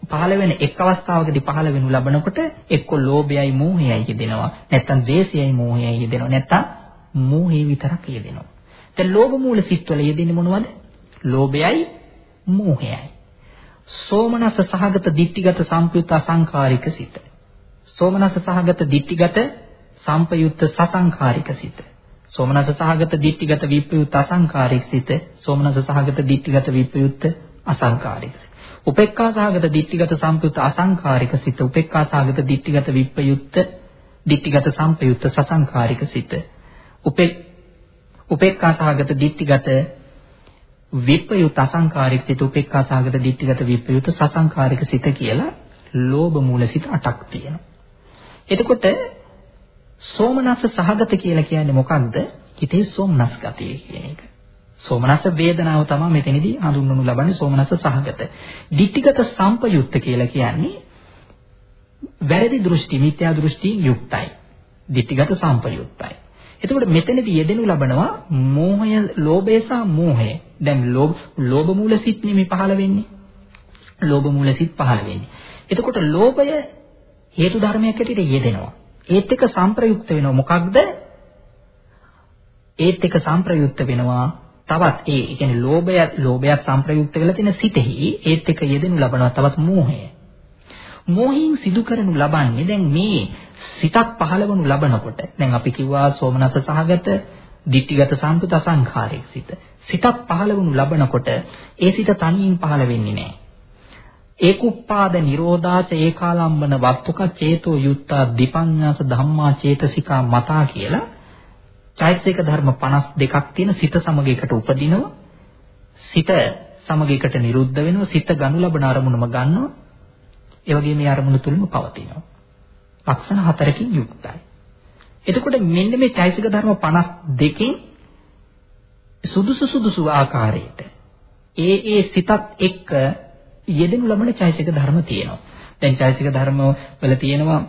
පහළ වෙන එක් අවස්ථාවකදී පහළ වෙනු ලබනකොට එක්ක ලෝභයයි මෝහයයි යෙදෙනවා. නැත්නම් ද්වේෂයයි මෝහයයි යෙදෙනවා. නැත්නම් මෝහය විතරක් යෙදෙනවා. දැන් ලෝභ මූල සිත්වල යෙදෙන්නේ මොනවද? ලෝභයයි මෝහයයි. සෝමනස සහගත ditthිගත සංපයුත් අසංකාරික සිත. සෝමනස සහගත ditthිගත සංපයුත් සසංකාරික සිත. සෝමනස සහගත ditthිගත විප්‍රයුත් අසංකාරික සිත. සෝමනස සහගත ditthිගත විප්‍රයුත් අසංකාරික සිත. උපේක්ඛා සහගත ditthිගත සංපයුත් අසංකාරික සිත උපේක්ඛා සහගත ditthිගත විප්‍රයුත් ditthිගත සංපයුත් සසංකාරික සිත උපේ උපේක්ඛා සහගත ditthිගත විප්‍රයුත් අසංකාරික සිත උපේක්ඛා සහගත ditthිගත විප්‍රයුත් සසංකාරික සිත කියලා ලෝභ මූල සිත 8ක් තියෙනවා. එතකොට සෝමනස්ස සහගත කියලා කියන්නේ මොකක්ද? හිතේ සෝමනස් ගතිය කියන එක. සෝමනස්ස වේදනාව තමයි මෙතනදී හඳුන්වනු ලබන්නේ සෝමනස්ස සහගත. ditthිගත සම්පයුක්ත කියලා කියන්නේ වැරදි දෘෂ්ටි මිත්‍යා දෘෂ්ටි යුක්තයි. ditthිගත සම්පයුක්තයි. එතකොට මෙතනදී යෙදෙනු ලබනවා මෝහය, ලෝභය සහ මෝහය. දැන් ලෝභ ලෝභ මූල සිත් නෙමෙයි පහළ වෙන්නේ. ලෝභ මූල සිත් පහළ වෙන්නේ. එතකොට ලෝභය හේතු ධර්මයක් ඇටියට යෙදෙනවා. ඒත් එක්ක සංප්‍රයුක්ත වෙනවා මොකක්ද? ඒත් එක්ක සංප්‍රයුක්ත වෙනවා තවත් ඒ කියන්නේ ලෝභය ලෝභයත් සංප්‍රයුක්ත වෙලා තියෙන සිතෙහි ඒත් එක්ක යෙදෙනු ලබනවා තවත් මෝහය. මෝහයෙන් සිදු කරනු ලබන්නේ දැන් මේ සිතක් පහළවනු ලබනකොට දැන් අපි කිව්වා සෝමනස සහගත ditthිගත සම්පත අසංඛාරික සිත. සිතක් පහළවනු ලබනකොට ඒ සිත තනියෙන් පහළ වෙන්නේ නැහැ. ඒකුප්පාද නිරෝධාච ඒකාලම්බන වත්තුක චේතෝ යුත්තා දීපඤ්ඤාස ධම්මා චේතසිකා මතා කියලා චෛතසික ධර්ම 52ක් තියෙන සිත සමග එකට උපදිනවා සිත සමග එකට නිරුද්ධ වෙනවා සිත ගනු ලබන අරමුණම ගන්නවා ඒ වගේම මේ අරමුණ තුලම පවතිනවා ලක්ෂණ හතරකින් යුක්තයි එතකොට මෙන්න මේ චෛතසික ධර්ම 52කින් සුදුසු සුදුසු ආකාරයට ඒ ඒ සිතත් එක්ක යෙදෙනු ලබන චෛතසික ධර්ම තියෙනවා. දැන් චෛතසික ධර්ම වල තියෙනවා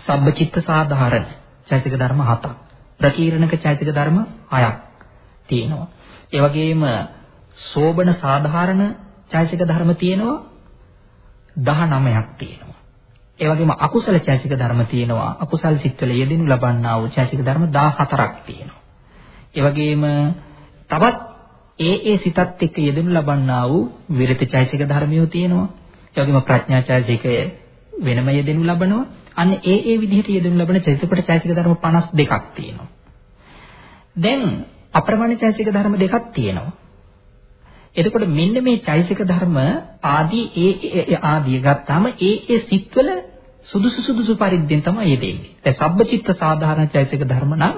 සබ්බචිත්ත සාධාරණ චෛතසික ධර්ම හතක්. ප්‍රකීර්ණක චෛතසික ධර්ම හයක් තියෙනවා. ඒ වගේම සෝබන සාධාරණ චෛතසික ධර්ම තියෙනවා 19ක් තියෙනවා. ඒ වගේම අකුසල චෛතසික ධර්ම තියෙනවා. අකුසල් සිත්වල යෙදෙනු ලබන්නා වූ චෛතසික ධර්ම 14ක් තියෙනවා. ඒ වගේම තවත් ඒ ඒ සිතත් එක්ක යෙදෙනු ලබන්නා වූ විරත චෛතසික ධර්මියෝ තියෙනවා. ඒ වගේම ප්‍රඥා චෛතසිකය වෙනම යෙදෙනු ලබනවා. අන්න ඒ ඒ විදිහට යෙදෙනු ලබන චෛතසික කොට චෛතසික ධර්ම 52ක් තියෙනවා. දැන් අප්‍රමාණ චෛතසික ධර්ම දෙකක් තියෙනවා. එතකොට මෙන්න මේ චෛතසික ධර්ම ආදී ඒ ආදී ගත්තාම ඒ ඒ සිත්වල සුදුසු සුදුසු පරිද්දෙන් තමයි යෙදෙන්නේ. දැන් සබ්බචිත්ත සාධාරණ චෛතසික ධර්ම නම්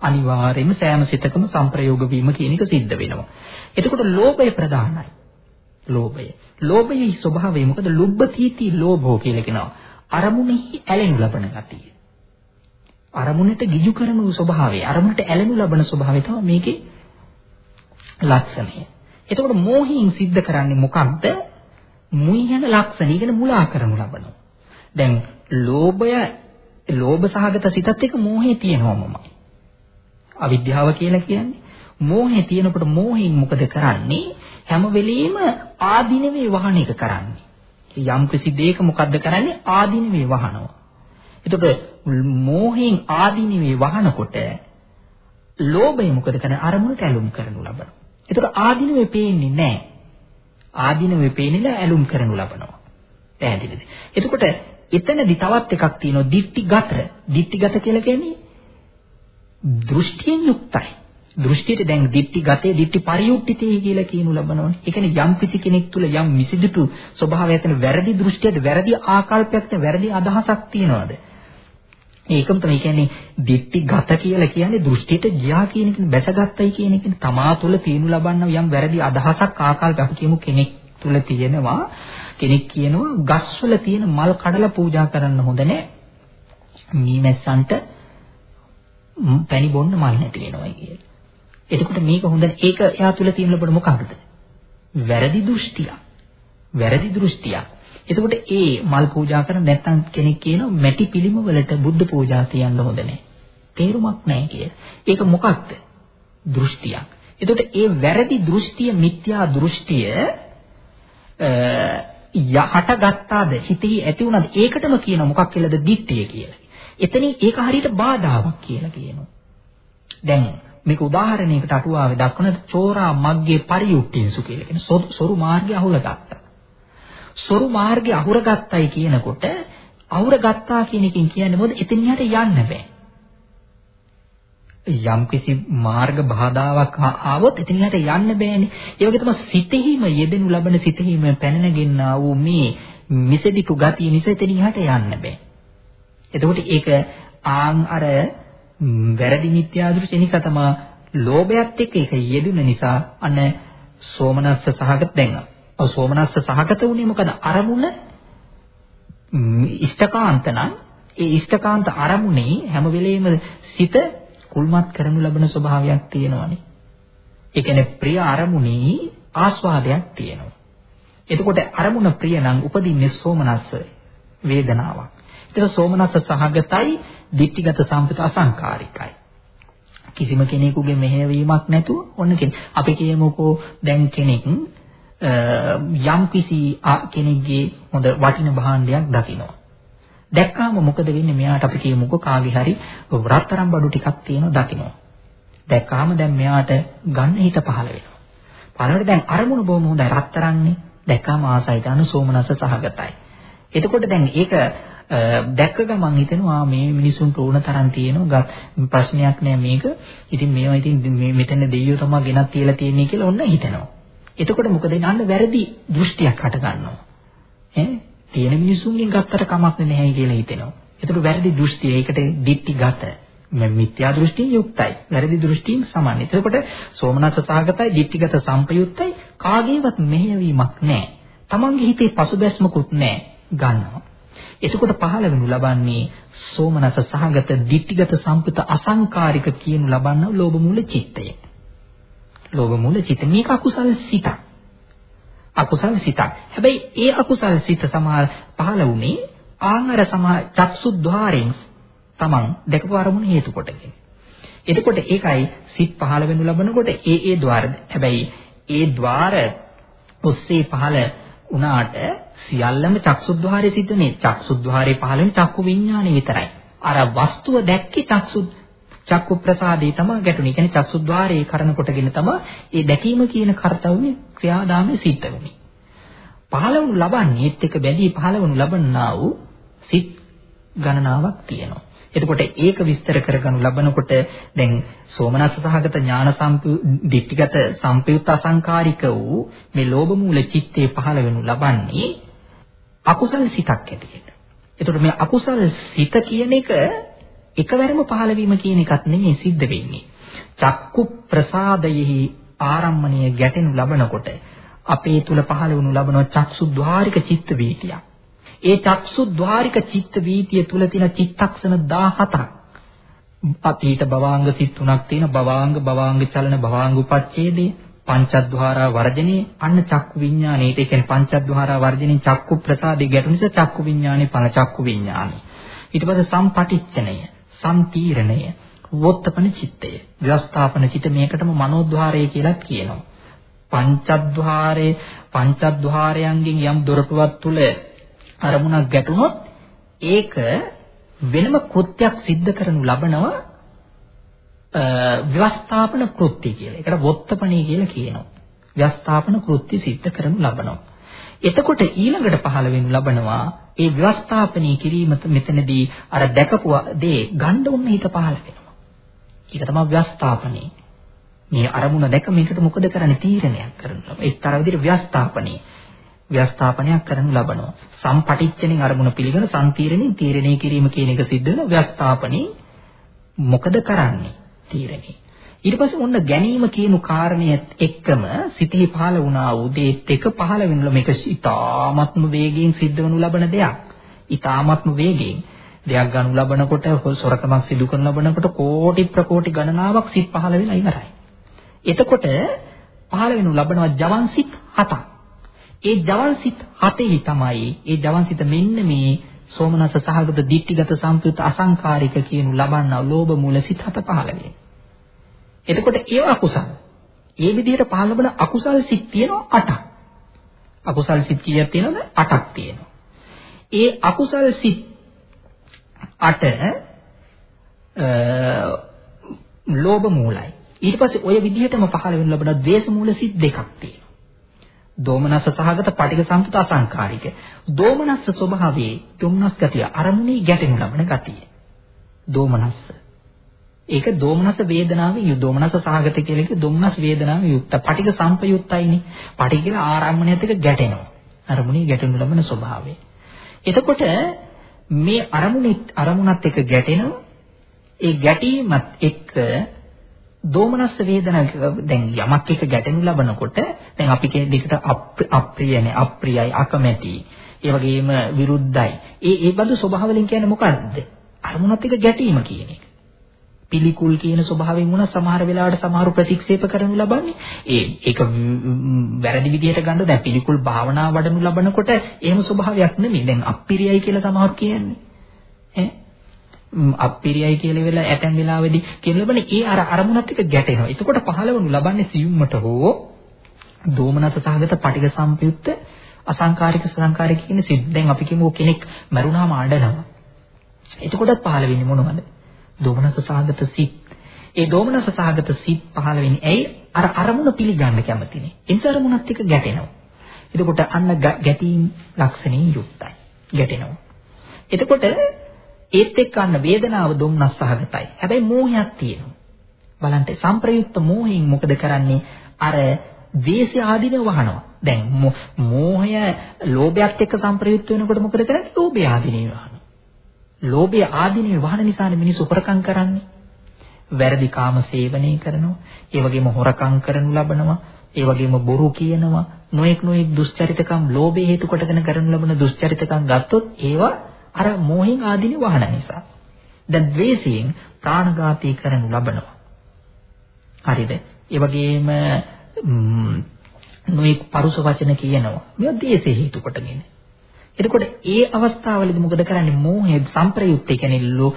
අනිවාර්යයෙන්ම සෑම සිතකම සංප්‍රයෝග වීම කියන එක සිද්ධ වෙනවා. එතකොට ලෝභය ප්‍රධානයි. ලෝභය. ලෝභයේ ස්වභාවය මොකද? ලුබ්බතීති ලෝභෝ කියලා කියනවා. අරමුණෙහි ඇලෙනු ලබන ගතිය. අරමුණට ගිජු කරන ස්වභාවය, අරමුණට ඇලෙනු ලබන ස්වභාවය තමයි මේකේ ලක්ෂණය. එතකොට මෝහයෙන් සිද්ධ කරන්නේ මොකක්ද? මුයන ලක්ෂණ. ඊගෙන මුලා කරනු ලබනවා. දැන් ලෝභය ලෝභ සහගත සිතත් එක්ක මෝහය තියෙනවමමයි. අවිද්‍යාව කියලා කියන්නේ. මෝහය තියෙනකොට මෝහයෙන් මොකද කරන්නේ? හැම වෙලෙම ආධිනවේ වහන එක කරන්නේ. යම් කිසි දෙයක මොකද්ද කරන්නේ? ආධිනවේ වහනවා. එතකොට මෝහයෙන් ආධිනවේ වහනකොට ලෝභය මොකද කරන්නේ? අරමුණට ඇලුම් කරනු ලබනවා. එතකොට ආධිනවේ පේන්නේ නැහැ. ආධිනවේ පේන්නේ නැහැ ඇලුම් කරනු ලබනවා. පැහැදිලිද? එතකොට එතනදි තවත් එකක් තියෙනවා දික්ටිගත. දික්ටිගත කියලා කියන්නේ දෘෂ්ටියෙන් යුක්තයි. දෘෂ්ටියට දැන් දිට්ටි ගතේ දිට්ටි පරියුක්තිතේ කියලා කියනු ලබනවනේ. ඒ කියන්නේ යම් කිසි කෙනෙක් තුල යම් මිසිදුතු ස්වභාවයක් තියෙන වැරදි දෘෂ්ටියට වැරදි ආකල්පයක් තියෙන වැරදි අදහසක් තියනවාද? ඒකම තමයි කියන්නේ දිට්ටි ගත කියලා කියන්නේ දෘෂ්ටියට ගියා කියන එක බැසගත්තයි කියන එක තමා තුළ තියනු ලබන්න යම් වැරදි අදහසක් ආකල්පයක් අපි කියමු කෙනෙක් තුල තියෙනවා කෙනෙක් කියනවා ගස්වල තියෙන මල් කඩලා පූජා කරන්න හොඳ නැහැ. මීමැස්සන්ට පැණි බොන්න මල් නැති වෙනවා කියලා. එතකොට මේක හොඳ ඒක එයා තුල තියෙන ලබන මොකක්ද? වැරදි දෘෂ්ටිය. වැරදි දෘෂ්ටියක්. එතකොට ඒ මල් පූජා කරන නැත්නම් කෙනෙක් කියනවා මැටි පිළිම වලට බුද්ධ පූජා තියන්න හොඳ නැහැ. තේරුමක් නැහැ කිය. ඒක මොකක්ද? දෘෂ්ටියක්. එතකොට ඒ වැරදි දෘෂ්ටිය මිත්‍යා දෘෂ්ටිය යහට ගත්තාද හිතෙහි ඇති වුණාද ඒකටම කියන මොකක් කියලාද දිට්ඨිය කියලා. එතනින් ඒක හරියට බාධාවක් කියලා කියනවා. දැන් මේක උදාහරණයකට අටුවාවේ දක්වන චෝරා මග්ගේ පරියුක්තියසු කියලා කියන සොරු මාර්ගය අහුලගත්තා. සොරු මාර්ගය අහුරගත්තයි කියනකොට අහුරගත්තා කියන එකෙන් කියන්නේ මොකද? එතන යන්න යන්න බෑ. යම් කිසි මාර්ග බාධාවක් ආවොත් එතන යන්න යන්න බෑනේ. ඒ වගේ තමයි සිතෙහිම යෙදෙනු ලබන සිතෙහිම පැන නැගෙන්නා වූ මේ මිසදිතු ගතිය නිසා එතන යහට යන්න බෑ. එතකොට ඒක ආන් අර වැරදි මිත්‍යා දෘෂ්ටි නිසා තමයි ලෝභයත් එක්ක ඒක යෙදුන නිසා අන්න සෝමනස්ස සහගත දැන් ඔව් සෝමනස්ස සහගත උනේ මොකද අරමුණ ඉෂ්ඨකාන්ත නම් ඒ ඉෂ්ඨකාන්ත අරමුණේ හැම වෙලෙම සිත කුල්මත් කරනු ලබන ස්වභාවයක් තියෙනවනේ. ඒ කියන්නේ ප්‍රිය අරමුණේ ආස්වාදයක් තියෙනවා. එතකොට අරමුණ ප්‍රිය නම් උපදින්නේ සෝමනස්ස වේදනාවක්. ඒක සෝමනස්ස සහගතයි, ditthිගත සම්පත අසංකාරිකයි. කිසිම කෙනෙකුගේ මෙහෙයවීමක් නැතුව ඔන්න කෙනෙක් අපි කියමුකෝ දැන් කෙනෙක් යම් කිසි කෙනෙක්ගේ හොඳ වටින භාණ්ඩයක් දකිනවා. දැක්කාම මොකද වෙන්නේ මෙයාට අපි කියමුකෝ කාගේ හරි රත්තරන් බඩු ටිකක් තියෙනවා දකිනවා. දැක්කාම දැන් මෙයාට ගන්න හිත පහළ වෙනවා. පළවෙනි දැන් අරමුණ බොහොම හොඳයි රත්තරන්නේ. දැක්කාම ආසයි දාන සෝමනස සහගතයි. එතකොට දැන් ඒක දැක්ක ගමන් හිතෙනවා මේ මිනිසුන්ට ඕන තරම් තියෙනවා ප්‍රශ්නයක් නෑ මේක. ඉතින් මේවා ඉතින් මේ මෙතන දෙයියෝ තමයි ගෙනත් තියලා තියෙන්නේ කියලා ඔන්න හිතෙනවා. එතකොට මොකද අන්න වැරදි දෘෂ්ටියක් හට ගන්නවා. ඈ තියෙන මිනිසුන්ගෙන් ගත්තට කමක් නැහැ කියලා හිතෙනවා. ඒතර වැරදි දෘෂ්ටිය ඒකට දික්ටිගත මිත්‍යා දෘෂ්ටියෙන් යුක්තයි. වැරදි දෘෂ්ටියෙන් සමානයි. එතකොට සෝමනස්ස සහගතයි, දික්ටිගත සම්පයුක්තයි කාගේවත් මෙහෙයවීමක් නැහැ. තමන්ගේ හිතේ පසුබැස්මකුත් නැහැ. ගන්නවා. එතකොට පහළ වෙනු ලබන්නේ සෝමනස සහගත ditthිගත සම්පත අසංකාරික කියනු ලබන ලෝභ මූල චිත්තය. ලෝභ මූල චිත්ත මේක අකුසල් සිතක්. අකුසල් සිතක්. හැබැයි ඒ අකුසල් සිත සමහර පහළ වුනේ ආහාර සමා චක්සු ద్వාරයෙන් තමන් දැකපු අරමුණ හේතු කොටගෙන. එතකොට ඒකයි සිත් පහළ වෙනු ලබනකොට ඒ ඒ ద్వාරද. හැබැයි ඒ ద్వාර ඔස්සේ පහළ වුණාට සියල්ලම චක්සුද්්වාරයේ සිදුනේ චක්සුද්්වාරයේ පහළ වෙන චක්කු විඥානෙ විතරයි. අර වස්තුව දැක්කේ චක්සු චක්කු ප්‍රසාදේ තමයි ගැටුනේ. කියන්නේ චක්සුද්්වාරයේ කරන කොටගෙන තමයි ඒ දැකීම කියන කාර්යය ක්‍රියාදාමයේ සිද්ධ වෙන්නේ. පහළවනු ලබන්නේ ඒත් එක බැදී පහළවනු ලබන්නා වූ සිත් ගණනාවක් තියෙනවා. එතකොට ඒක විස්තර කරගනු ලබනකොට දැන් සෝමනස්ස සහගත ඥාන සම්පු දිට්ඨිගත සම්පයුත් අසංකාරික වූ මේ ලෝභ මූල චිත්තේ පහළ වෙනු ලබන්නේ අකුසල සිතක් ඇටියෙට. එතකොට මේ අකුසල සිත කියන එක එකවරම පහළ වීම කියන එකත් නෙමෙයි සිද්ධ වෙන්නේ. චක්කු ප්‍රසාදයෙහි ආරම්මණය ගැටෙනු ලබනකොට අපේ තුල පහළ වුණු ලබන චක්සුද්්වාරික චිත්ත වීතියක්. ඒ චක්සුද්්වාරික චිත්ත වීතිය තුල තියෙන චිත්තක්ෂණ 17ක්. අතීත භවාංග සිත් තුනක් තියෙන භවාංග භවාංග චලන භවාංග උපච්ඡේදේ පංචද්වාරා වර්ජනේ අන්න චක්කු විඥානේ ඒ කියන්නේ පංචද්වාරා වර්ජනේ චක්කු ප්‍රසාදේ ගැටුන නිසා චක්කු විඥානේ පල චක්කු විඥානේ ඊට පස්සේ සම්පටිච්ඡනය සම්තීරණය වොත්තපන චිත්තය. ව්‍යවස්ථාපන චිත්ත මේකටම මනෝද්වාරය කියලා කියනවා. පංචද්වාරයේ පංචද්වාරයන්ගෙන් යම් දොරටුවක් තුල අරමුණක් ගැටුනොත් ඒක වෙනම කෘත්‍යයක් සිද්ධ කරනු ලබනවා ව්‍යවස්ථාපන කෘත්‍ය කියලා. ඒකට වොත්තපණී කියලා කියනවා. ව්‍යවස්ථාපන කෘත්‍ය සිද්ධ කරනු ලබනවා. එතකොට ඊළඟට පහළ වෙනු ලබනවා ඒ ව්‍යවස්ථාපනී කිරීම මෙතනදී අර දැකපු දේ ගන්න උන්න හිත පහළ වෙනවා. ඒක තමයි ව්‍යස්ථාපනයේ. මේ අරමුණ දැක මේකට මොකද කරන්නේ තීරණයක් කරනවා. එක්තරා විදිහට ව්‍යස්ථාපනයේ. ව්‍යස්ථාපනයක් කරනු ලබනවා. සම්පටිච්චණින් අරමුණ පිළිගෙන සම්තීරණින් තීරණය කිරීම කියන එක සිද්ධ වෙන ව්‍යස්ථාපනයේ මොකද කරන්නේ? තීරණේ. ඊට පස්සේ ඔන්න ගැනීම කියනු කාරණයත් එක්කම සිතේ පහළ වුණා වූ දේත් එක පහළ වෙනල මේක ඊ타ත්ම වේගයෙන් සිද්ධ වනු ලබන දෙයක්. ඊ타ත්ම වේගයෙන් දෙයක් ගනු ලබනකොට සොරකමක් සිදු කරන ලබනකොට කෝටි ප්‍රකෝටි ගණනාවක් සිත් පහළ වෙලා ඉවරයි. එතකොට පහළ වෙනු ලබනවා ජවන් සිත් හතක්. ඒ ජවන් සිත් හතෙහි තමයි ඒ ජවන් සිත මෙන්න මේ සෝමනස සහගත දිට්ඨිගත සම්ප්‍රයුක්ත අසංකාරික කියනු ලබන්නා ලෝභ මූල සිත් හත පහළ වෙන්නේ. එතකොට ඒව අකුසල. ඒ විදිහට පහළ වෙන අකුසල් සිත් තියෙනවා 8ක්. අකුසල් සිත් කීයක් තියෙනවද? 8ක් තියෙනවා. ඒ අකුසල් සිත් 8 ලෝභ මූලයි. ඊට පස්සේ ওই විදිහටම පහළ වෙන ලබන ද්වේෂ මූල සිත් දෙකක් තියෙනවා. දෝමනස්ස සහගත පටික සම්පත අසංකාරික. දෝමනස්ස ස්වභාවයේ තුම්නස් ගතිය අරමුණේ ගැටෙනු ලබන ගතිය. දෝමනස්ස. ඒක දෝමනස වේදනාවේ යු දෝමනස සහගත කියලා කිය දෝමනස් වේදනාවේ යුක්ත. පටික සම්පයුක්තයිනේ. පටික කියලා ආරම්මණයත් එක්ක ගැටෙනවා. අරමුණේ ගැටෙනු ලබන ස්වභාවය. එතකොට මේ අරමුණේ අරමුණත් එක්ක ගැටෙනවා. ඒ ගැටීමත් එක්ක දෝමනස්ස වේදනාව දැන් යමක් එක ගැටෙනු ලබනකොට දැන් අපි කියන දෙකට අප්‍රියනේ අප්‍රියයි අකමැති. ඒ වගේම විරුද්ධයි. ඒ ඒ බඳු ස්වභාව වලින් කියන්නේ මොකද්ද? අරමුණත් එක්ක ගැටීම කියන එක. පිළිකුල් කියන ස්වභාවයෙන් වුණා සමහර වෙලාවට සමහරු ප්‍රතික්ෂේප කරනු ලබන්නේ. ඒ ඒක වැරදි විදිහට ගන්න දැන් පිළිකුල් භාවනා වඩනු ලබනකොට එහෙම ස්වභාවයක් නෙමෙයි. දැන් අප්‍රියයි කියලා සමහරු කියන්නේ. ඈ? අප්පිරියයි කියලා වෙලා ඇතැම් වෙලාවෙදී කියන ලබන්නේ ඒ අර අරමුණත් එක්ක ගැටෙනවා. එතකොට පහළවනු ලබන්නේ සියුම්මට හෝ දෝමනස සහගත පටික සම්පයුක්ත අසංකාරික සංකාරික කියන සිත් දැන් අපි කියමු කෙනෙක් මරුණාම අඬනවා. එතකොටත් පහළ වෙන්නේ මොනවද? දෝමනස සහගත සිත්. ඒ දෝමනස සහගත සිත් පහළ වෙන්නේ ඇයි? අර අරමුණ පිළිගන්න කැමතිනේ. එනිස අරමුණත් එක්ක ගැටෙනවා. එතකොට අන්න ගැටීම් ලක්ෂණයෙන් යුක්තයි. ගැටෙනවා. එතකොට ඒත් එක්ක අන්න වේදනාව දුම්නස් සහගතයි. හැබැයි මෝහයක් තියෙනවා. බලන්න සංප්‍රයුක්ත මෝහයෙන් මොකද කරන්නේ? අර ද්වේෂය ආදීනව වහනවා. දැන් මෝහය ලෝභයත් එක්ක සංප්‍රයුක්ත වෙනකොට මොකද කරන්නේ? ලෝභය ආදීනව වහනවා. ලෝභය ආදීනව වහන නිසානේ මිනිස්සු හොරකම් කරන්නේ. වැරදි කාම සේවනය කරනවා. ඒ වගේම හොරකම් කරනු ලබනවා. ඒ වගේම බොරු කියනවා. නොඑක් නොඑක් දුස්චරිතකම් ලෝභය හේතු කොටගෙන කරනු ලබන දුස්චරිතකම් ගත්තොත් ඒවා අර මෝහෙන් ආදීන වහන නිසා. දැන් ද්වේෂයෙන් ප්‍රාණඝාතී කරනු ලබනවා. හරිද? ඒ වගේම නොඑක් පරුස වචන කියනවා. මේවා ද්වේෂය හේතු කොටගෙන. එතකොට ඒ අවස්ථාවලදී මොකද කරන්නේ? මෝහය සංප්‍රයුක්ත කියන්නේ ලෝ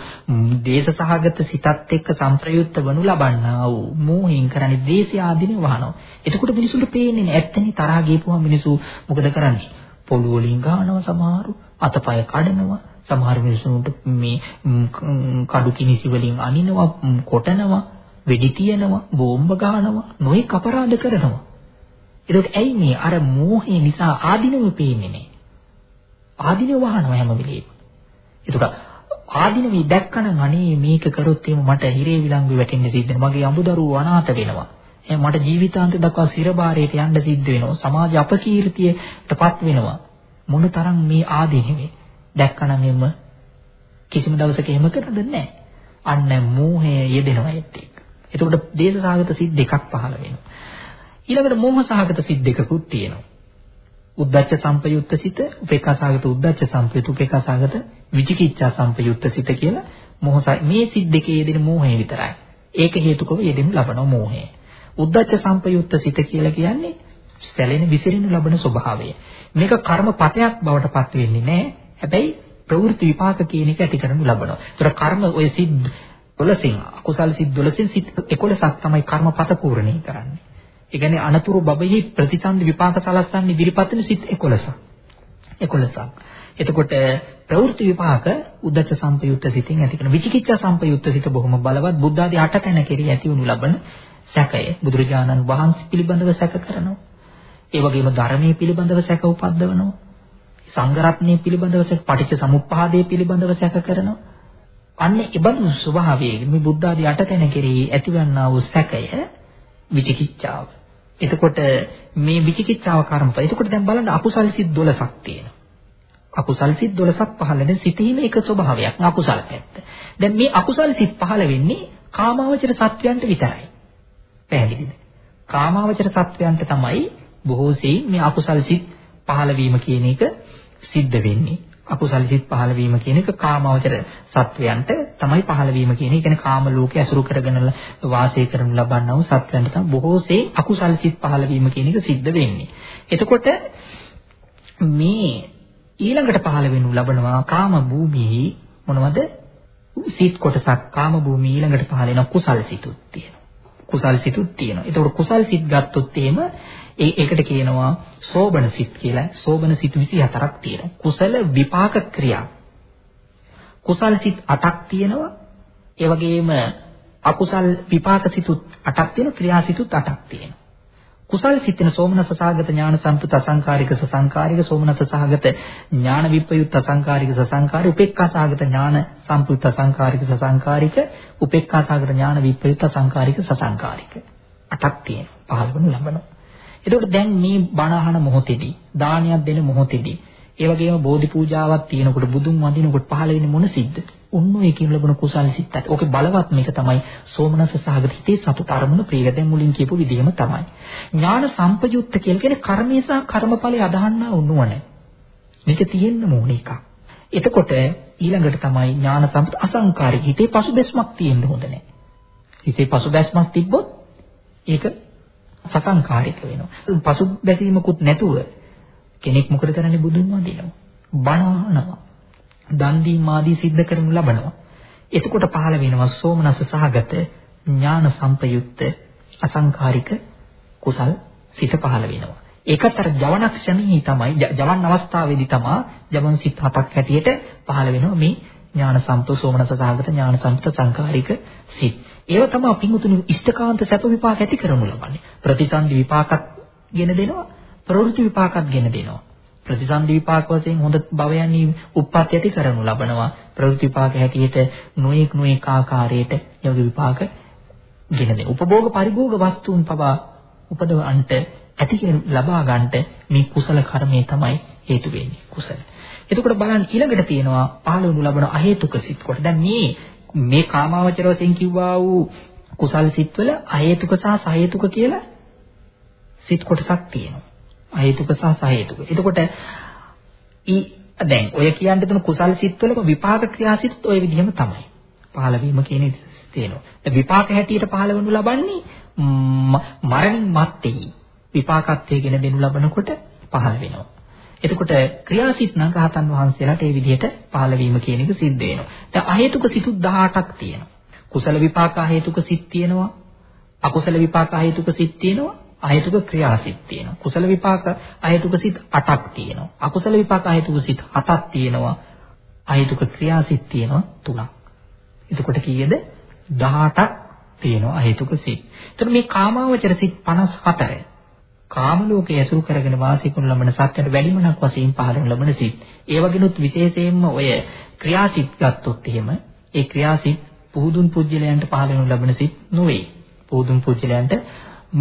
දේශ සහගත සිතත් එක්ක සංප්‍රයුක්ත වනු ලබන්නා වූ මෝහයෙන් කරන්නේ දේශය ආදීන වහනවා. එතකොට මිනිසුන්ට පේන්නේ නැහැ. ඇත්තනේ තරහ ගියපුවම මිනිසු මොකද කරන්නේ? පොළු වලින් ගහනවා සමහරු, අතපය කඩනවා, සමහර මිනිසුන්ට මේ කඩු කිනිසි වලින් අනිනවා, කොටනවා, වෙඩි තියනවා, බෝම්බ ගහනවා, නොයෙක් අපරාධ කරනවා. ඒකට ඇයි මේ අර මෝහය නිසා ආධිනව පේන්නේ නැහැ. ආධිනව වහනවා හැම වෙලේම. ඒකට ආධිනවී දැක්කනම් අනේ මේක කරොත් එහෙම මට හිරේ විලංගු වැටෙන්න සිද්ධ වෙනවා. මගේ අඹදරුවෝ අනාථ වෙනවා. එහෙනම් මට ජීවිතාන්තය දක්වා සිරබාරයට යන්න සිද්ධ වෙනවා. සමාජ අපකීර්තියටපත් වෙනවා. මොනතරම් මේ ආධිනවේ දැක්කනම් එම කිසිම දවසක එහෙම කරද නැහැ. අන්න මෝහය යෙදෙනවා ඒත් එක්ක. එතකොට දේශසාගත සිත් දෙකක් පහළ වෙනවා. ඊළඟට මෝහ සහගත සිත් දෙකකුත් තියෙනවා. උද්දච්ච සංපයුක්ත සිත, උපේක්ඛාසගත උද්දච්ච සංපයුක්ත උපේක්ඛාසගත විචිකිච්ඡා සංපයුක්ත සිත කියලා මොහ මේ සිත් දෙකේ යෙදෙන මෝහය විතරයි. ඒක හේතුකව යෙදෙන ලබන මෝහය. උද්දච්ච සංපයුක්ත සිත කියලා කියන්නේ සැලෙන විසිරෙන ලබන ස්වභාවය. මේක කර්මපතයක් බවට පත් වෙන්නේ නැහැ. හැබැයි ප්‍රවෘත්ති විපාක කියන එක ඇති කරනු ලබනවා. ඒතර කර්ම ඔය සිත් 12 අකුසල් සිත් 12 සිත් 11ක් තමයි කර්මපත පූර්ණේ කරන්නේ. ඒ කියන්නේ අනතුරු බබෙහි ප්‍රතිසන්දි විපාක සලස්සන්නේ ඉදිරිපත් වෙන සිත් 11ක්. 11ක්. එතකොට ප්‍රවෘත්ති විපාක උද්දච්ච සම්පයුක්ත සිතින් ඇති කරන විචිකිච්ඡා සම්පයුක්ත සිත බොහොම බලවත් බුද්ධ ආදී අට තැන කෙරෙහි ඇති වනු ලබන සැකය බුදුරජාණන් වහන්සේ පිළිබඳව සැක කරනවා. ඒ වගේම ධර්මයේ පිළිබඳව සැක උපද්දවනවා. සංඝරත්නය පිළිබඳව සැක පටිච්ච සමුප්පාදයේ පිළිබඳව සැක කරනවා. අන්න ඒබඳු ස්වභාවයේ මේ බුද්ධ ආදී අටතැන කෙරෙහි ඇතිවන්නා වූ සැකය විචිකිච්ඡාව. එතකොට මේ විචිකිච්ඡාව කර්මප. එතකොට දැන් බලන්න අකුසල් සිත් 12ක් තියෙනවා. අකුසල් සිත් 12ක් පහළ වෙන සිතීම එක ස්වභාවයක් අකුසල පැත්ත. දැන් මේ අකුසල් සිත් පහළ වෙන්නේ කාමාවචර සත්වයන්ට විතරයි. පැහැදිලිද? කාමාවචර සත්වයන්ට තමයි බොහෝ සෙයින් මේ අකුසල් සිත් පහළ වීම කියන එක සිද්ධ වෙන්නේ. අකුසල සිත් පහළ වීම කියන එක කාමවචර සත්වයන්ට තමයි පහළ වීම කියන එක. කියන්නේ කාම ලෝකයේ අසුරු කරගෙන වාසය කරනු ලබන්නා වූ සත්වයන්ට තමයි බොහෝසේ අකුසල සිත් පහළ වීම කියන එක සිද්ධ වෙන්නේ. එතකොට මේ ඊළඟට පහළ වෙනු ලබනවා කාම භූමියේ මොනවද? සිත් කොටසක් කාම භූමිය ඊළඟට පහළ වෙන කුසල් සිතුත් තියෙනවා. කුසල් සිතුත් තියෙනවා. ඒතකොට කුසල් සිත් ගත්තොත් එහෙම ඒ ඒකට කියනවා සෝබන සිත් කියලා. සෝබන සිත් 24ක් තියෙනවා. කුසල විපාක ක්‍රියා. කුසල් සිත් 8ක් තියෙනවා. ඒ වගේම අකුසල් විපාක සිතුත් 8ක් තියෙනවා. ක්‍රියා සිතුත් 8ක් තියෙනවා. කුසල් සිතින සෝමනස සහගත ඥාන සම්පත අසංකාරික සසංකාරික සෝමනස සහගත ඥාන විප්‍රයුක්ත අසංකාරික සසංකාරික උපේක්ඛා සහගත ඥාන සම්පූර්ත අසංකාරික සසංකාරික උපේක්ඛා සහගත ඥාන විප්‍රයුක්ත අසංකාරික සසංකාරික අටක් තියෙනවා පහළ වෙනු ලබනවා එතකොට දැන් මේ බණ අහන මොහොතේදී දානයක් දෙන මොහොතේදී ඒ වගේම බෝධි පූජාවක් තියෙනකොට බුදුන් වඳිනකොට පහළ වෙන්නේ මොන සිද්ද? ඔන්න ඔය කියන ලැබුණ කුසල් සිත්තට. ඕකේ බලවත් මේක තමයි සෝමනස සහගත හිතේ සතුට අරමුණු ප්‍රිය දැන් මුලින් කියපු විදිහම තමයි. ඥාන සම්පයුක්ත කියලා කියන්නේ කර්මයේ සහ කර්මඵලයේ අදහන්නා වුණුවන. මේක තියෙන්න ඕන එකක්. එතකොට ඊළඟට තමයි ඥාන සම්පත අසංකාරික හිතේ පසුබැස්මක් තියෙන්න හොඳ නැහැ. හිතේ පසුබැස්මක් තිබ්බොත් ඒක සසංකාරික වෙනවා. පසුබැසීමකුත් නැතුව කෙනෙක් මොකද කරන්නේ බුදුන් වඳිනවා. බණ අහනවා. දන් දීම ආදී සිද්ධ කරනු ලබනවා. එතකොට පහළ වෙනවා සෝමනස සහගත ඥාන සම්පයුක්ත අසංකාරික කුසල් සිත පහළ වෙනවා. ඒකත් අර ජවනක්ෂණී තමයි ජවන් අවස්ථාවේදී තමයි ජවන් සිත් හතක් හැටියට පහළ වෙනවා මේ ඥාන සම්පත සෝමනස සහගත ඥාන සම්පත සංකාරික සිත්. ඒව තමයි පිංගුතුනි ඉෂ්ඨකාන්ත සැප විපාක ඇති කරනු ලබන්නේ. ප්‍රතිසන්දි විපාකත් ගෙන දෙනවා ප්‍රවෘත්ති විපාකත් ගෙන දෙනවා. ප්‍රතිසන්දි විපාක වශයෙන් හොඳ භවයන්හි උප්පත්ති ඇති කරනු ලබනවා. ප්‍රවෘත්ති විපාක හැටියට නොඑක් නොඑක ආකාරයට යෝග විපාක ගෙන දෙනවා. උපභෝග පරිභෝග වස්තුන් පවා උපදවන්නට ඇති ලබා ගන්නට මේ කුසල කර්මය තමයි හේතු වෙන්නේ. කුසල. එතකොට බලන්න ඊළඟට තියෙනවා පහළ වුණු ලබන අහේතුක සිත් කොට. දැන් මේ මේ කාමාවචර වශයෙන් කිව්වා වූ කුසල් සිත්වල අහේතුක සහ සහේතුක කියලා සිත් කොටසක් තියෙනවා. අහේතුක සහ සහේතුක. එතකොට ඊ දැන් ඔය කියන්න දෙන කුසල් සිත්වලම විපාක ක්‍රියාසිත ඔය විදිහම තමයි. පහළ වීම කියන තියෙනවා. විපාක හැටියට පහළ වනු ලබන්නේ මරණින් මත්තේ විපාකත්වයේ ගෙන දෙනු ලබනකොට පහළ වෙනවා. එතකොට ක්‍රියාසිත නම් රහතන් වහන්සේලාට ඒ විදිහට පහළ වීම කියන එක සිද්ධ වෙනවා. දැන් අහේතුක සිතුත් 18ක් තියෙනවා. කුසල විපාක අහේතුක සිත් තියෙනවා. අකුසල විපාක අහේතුක සිත් තියෙනවා. අහේතුක ක්‍රියාසිත තියෙනවා. කුසල විපාක අහේතුක සිත් 8ක් තියෙනවා. අකුසල විපාක අහේතුක සිත් 7ක් තියෙනවා. අහේතුක ක්‍රියාසිත තියෙනවා 3ක්. එතකොට කීයද? 18ක් තියෙනවා අහේතුක සිත්. එතකොට මේ කාමාවචර සිත් 54. කාම ලෝකයේ ඇසුරු කරගෙන වාසය කරන ලබන සත්‍යයට වැඩිමනක් වශයෙන් පහළම ලබන සිත්. ඒ වගේනොත් විශේෂයෙන්ම ඔය ක්‍රියාසිත ගත්තොත් එහෙම ඒ ක්‍රියාසිත පුහුදුන් පුජ්‍යලයන්ට පහළ වෙනු ලබන සිත් නොවේ. පුහුදුන් පුජ්‍යලයන්ට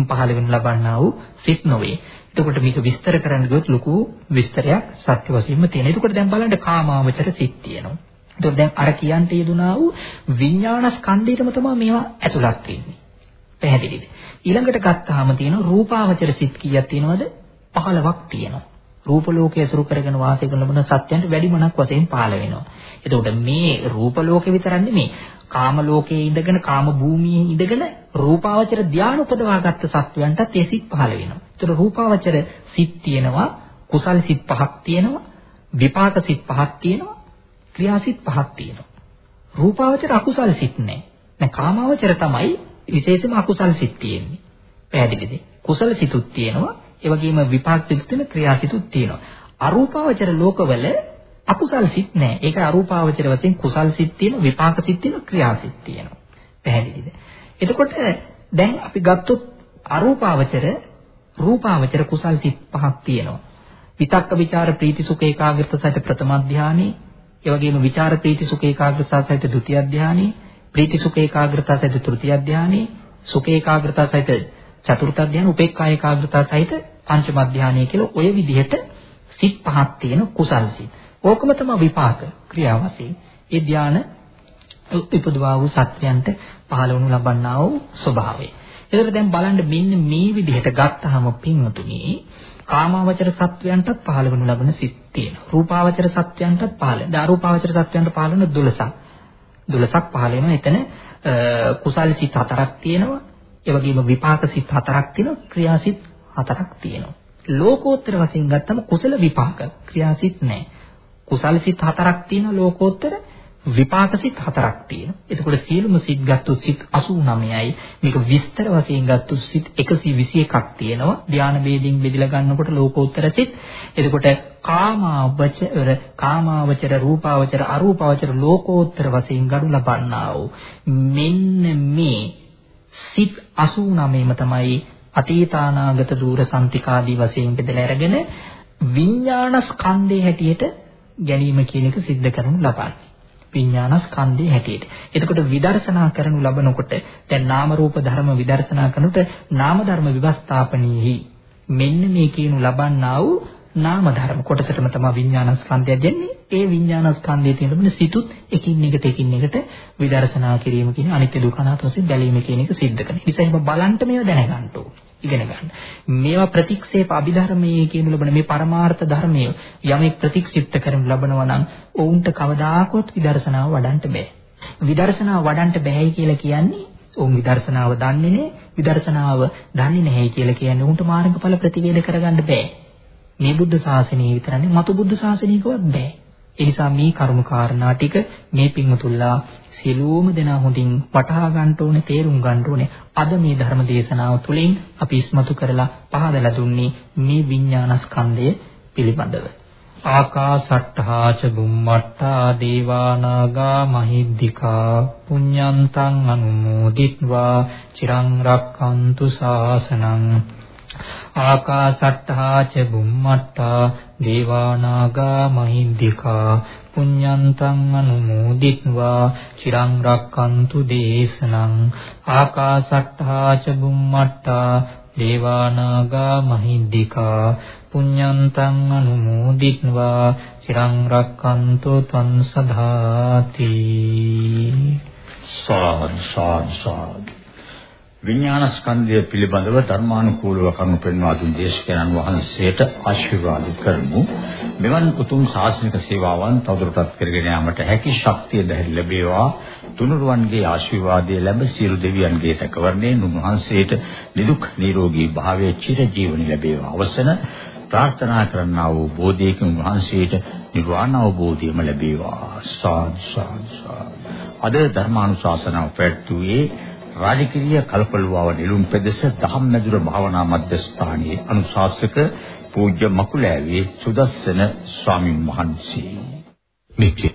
පහළ වෙනු ලබන්නා වූ සිත් නොවේ. එතකොට මේක විස්තර කරන්න ගියොත් ලොකු විස්තරයක් සත්‍ය වශයෙන්ම තියෙනවා. එතකොට දැන් බලන්න කාමාවචර සිත් තියෙනවා. එතකොට දැන් අර කියන්ට යෙදුනා වූ විඥාන ස්කන්ධයටම තමයි මේවා ඇතුළත් වෙන්නේ. පැහැදිලිද? ඊළඟට ගත්තාම තියෙනවා රූපාවචර සිත් කීයක් තියෙනවද? 15ක් තියෙනවා. රූප ලෝකයේ සුරු කරගෙන වාසය කරන ලබන සත්‍යයන්ට වැඩි මනක් වශයෙන් පහළ වෙනවා. එතකොට මේ රූප ලෝකේ විතරක් නෙමෙයි කාම ලෝකයේ ඉඳගෙන කාම භූමියේ ඉඳගෙන රූපාවචර ධානය උපදවාගත්ත සත්වයන්ටත් ඒ සිත් පහළ වෙනවා. ඒතර රූපාවචර සිත් තියෙනවා, කුසල් සිත් පහක් තියෙනවා, විපාක සිත් පහක් තියෙනවා, ක්‍රියා සිත් පහක් තියෙනවා. රූපාවචර අකුසල් සිත් නැහැ. දැන් කාමාවචර තමයි විශේෂම අකුසල් සිත් තියෙන්නේ. පැහැදිලිද? කුසල සිතුත් තියෙනවා. ඒ වගේම විපාක සිත් තියෙන ක්‍රියා සිතුත් තියෙනවා. අරූපාවචර ලෝකවල අකුසල් සිත් නැහැ. ඒක අරූපාවචර වශයෙන් කුසල් සිත් තියෙන විපාක සිත් තියෙන ක්‍රියා සිත් තියෙනවා. පැහැදිලිද? එතකොට දැන් අපි ගත්තොත් අරූපාවචර රූපාවචර කුසල් සිත් පහක් තියෙනවා. විතක්ක ਵਿਚාර ප්‍රීති සුඛ ඒකාග්‍රත සහිත ප්‍රථම ධානයේ, ඒ වගේම ਵਿਚාර ප්‍රීති සුඛ ඒකාග්‍රත සහිත ද්විතිය ධානයේ, ප්‍රීති සුඛ ඒකාග්‍රත සහිත තෘතිය ධානයේ, සුඛ ඒකාග්‍රත සහිත චතුර්ථ ධානය, උපේක්ඛා ඒකාග්‍රත සහිත පංචම ධානයේ කියලා ඔය විදිහට සිත් පහක් තියෙන කුසල් සිත්. ඕකම තමයි විපාක ක්‍රියා වශයෙන්. ඒ ධාන උපදවා වූ සත්‍යයන්ට පහළ වනු ලබන්නා වූ ස්වභාවය. ඒකට දැන් බලන්න මෙන්න මේ විදිහට ගත්තාම පින්වතුනි කාමාවචර සත්වයන්ටත් පහළ වනු ලබන සිත් තියෙනවා. රූපාවචර සත්වයන්ටත් පහළ. දාරූපාවචර සත්වයන්ට පහළ වෙන 12ක්. 12ක් පහළ වෙනවා. එතන කුසල් සිත් හතරක් තියෙනවා. ඒ වගේම විපාක සිත් හතරක් තියෙනවා. ක්‍රියා සිත් හතරක් තියෙනවා. ලෝකෝත්තර වශයෙන් ගත්තම කුසල විපාක ක්‍රියාසිත නැහැ. කුසල සිත් හතරක් තියෙන ලෝකෝත්තර විපාක සිත් හතරක් තියෙනවා. එතකොට සියලුම සිත් ගත්තොත් සිත් 89යි. මේක විස්තර වශයෙන් ගත්තොත් සිත් 121ක් තියෙනවා. ධාන ભેදින් බෙදලා ගන්නකොට ලෝකෝත්තර සිත්. එතකොට කාමාවචර කාමාවචර රූපාවචර අරූපාවචර ලෝකෝත්තර වශයෙන් ගනු ලබන්නා වූ මෙන්න මේ සිත් 89ම තමයි අතීතානාගත දුර සම්තිකාදී වශයෙන් බෙදලා අරගෙන විඥාන ස්කන්ධයේ හැටියට ගැනීම කියන එක सिद्ध කරනු ලබන්නේ. විඥානස්කන්ධයේ හැටියට. එතකොට විදර්ශනා කරනු ලබනකොට දැන් නාම රූප ධර්ම විදර්ශනා කරනකොට නාම ධර්ම විවස්ථාපනීහි මෙන්න මේ කියනු ලබන්නා වූ නාම ධර්ම කොටසටම තමයි විඥානස්කන්ධය දෙන්නේ. ඒ විඥානස්කන්ධයේ තියෙන සිතුත් එකින් එකට එකින් එකට විදර්ශනා කිරීම කියන අනිත්‍ය දුක අනාත්ම වශයෙන් බැලීම කියන එක සිද්ධ කරනවා. ඒ නිසා එහෙම බලන්න මේව දැනගන්න ඕනේ. ඉගෙන ගන්න. මේවා ප්‍රතික්ෂේප අභිධර්මයේ කියනු ලබන මේ පරමාර්ථ ධර්මය යමෙක් ප්‍රතික්ෂිප්ත කරනු ලබනවා නම් ඔවුන්ට කවදාකවත් විදර්ශනාව වඩන්න බෑ. විදර්ශනාව වඩන්න බෑයි කියලා කියන්නේ ඔවුන් විදර්ශනාව දන්නේ නැහැ. විදර්ශනාව දන්නේ නැහැ කියලා කියන්නේ උන්ට මාර්ගඵල ප්‍රතිවේධ කරගන්න බෑ. මේ බුද්ධ ශාසනය විතරනේ මතු බුද්ධ ශාසනයකවත් බෑ. ඒ නිසා මේ කරුණු කාරණා ටික මේ පින්වතුල්ලා සියලුම දෙනා හොඳින් වටහා ගන්න ඕනේ තේරුම් ගන්න ඕනේ. අද මේ ධර්ම දේශනාව තුළින් අපි ඉස්මතු කරලා පහදලා දුන්නේ මේ විඥානස්කන්ධය පිළිබඳව. ආකාසට්ඨා ච බුම්මට්ඨා දේවානාගා මහිද්దికා පුඤ්ඤන්තං අනුමෝදිත්වා. චිරං රක්ඛන්තු ශාසනං ආකාසට්ඨා ච බුම්මට්ඨා දේවානාගා මහිද්దికා පුඤ්ඤන්තං අනුමෝදිත්වා චිරං රක්칸තු දේශනං ආකාසට්ඨා ච බුම්මට්ඨා දේවානාගා මහිද්దికා පුඤ්ඤන්තං අනුමෝදිත්වා චිරං රක්칸තු තං සදාති සාදු සාදු සාදු. විඥාන ස්කන්ධය පිළිබඳව ධර්මානුකූලව කරුණු පෙන්වා දුන් දේශකයන්න් වහන්සේට ආශිර්වාද කරමු. මෙවන් උතුම් ශාසනික සේවාවන් තවදුරටත් කරගෙන යාමට හැකි ශක්තිය දැහැරි ලැබේවා. තුනුරුවන්ගේ ආශිර්වාදය ලැබ සියලු දෙවියන්ගේ සැකවරණයෙන් උන්වහන්සේට නිදුක් නිරෝගී භාවයේ චිරජීවනය ලැබේවා. අවසන ප්‍රාර්ථනා කරන්නා වූ බෝධියකින් උන්වහන්සේට නිර්වාණ අවබෝධයම ලැබේවා. සාදු සාදු අද ධර්මානුශාසනාව පැවැත්වුවේ රාජකීය කල්පලුවාව නිලුම් ප්‍රදේශ දහම්මැදුර භාවනා මධ්‍යස්ථානයේ අනුශාසක පූජ්‍ය මකුලෑවේ සුදස්සන ස්වාමින් වහන්සේ. මෙකේ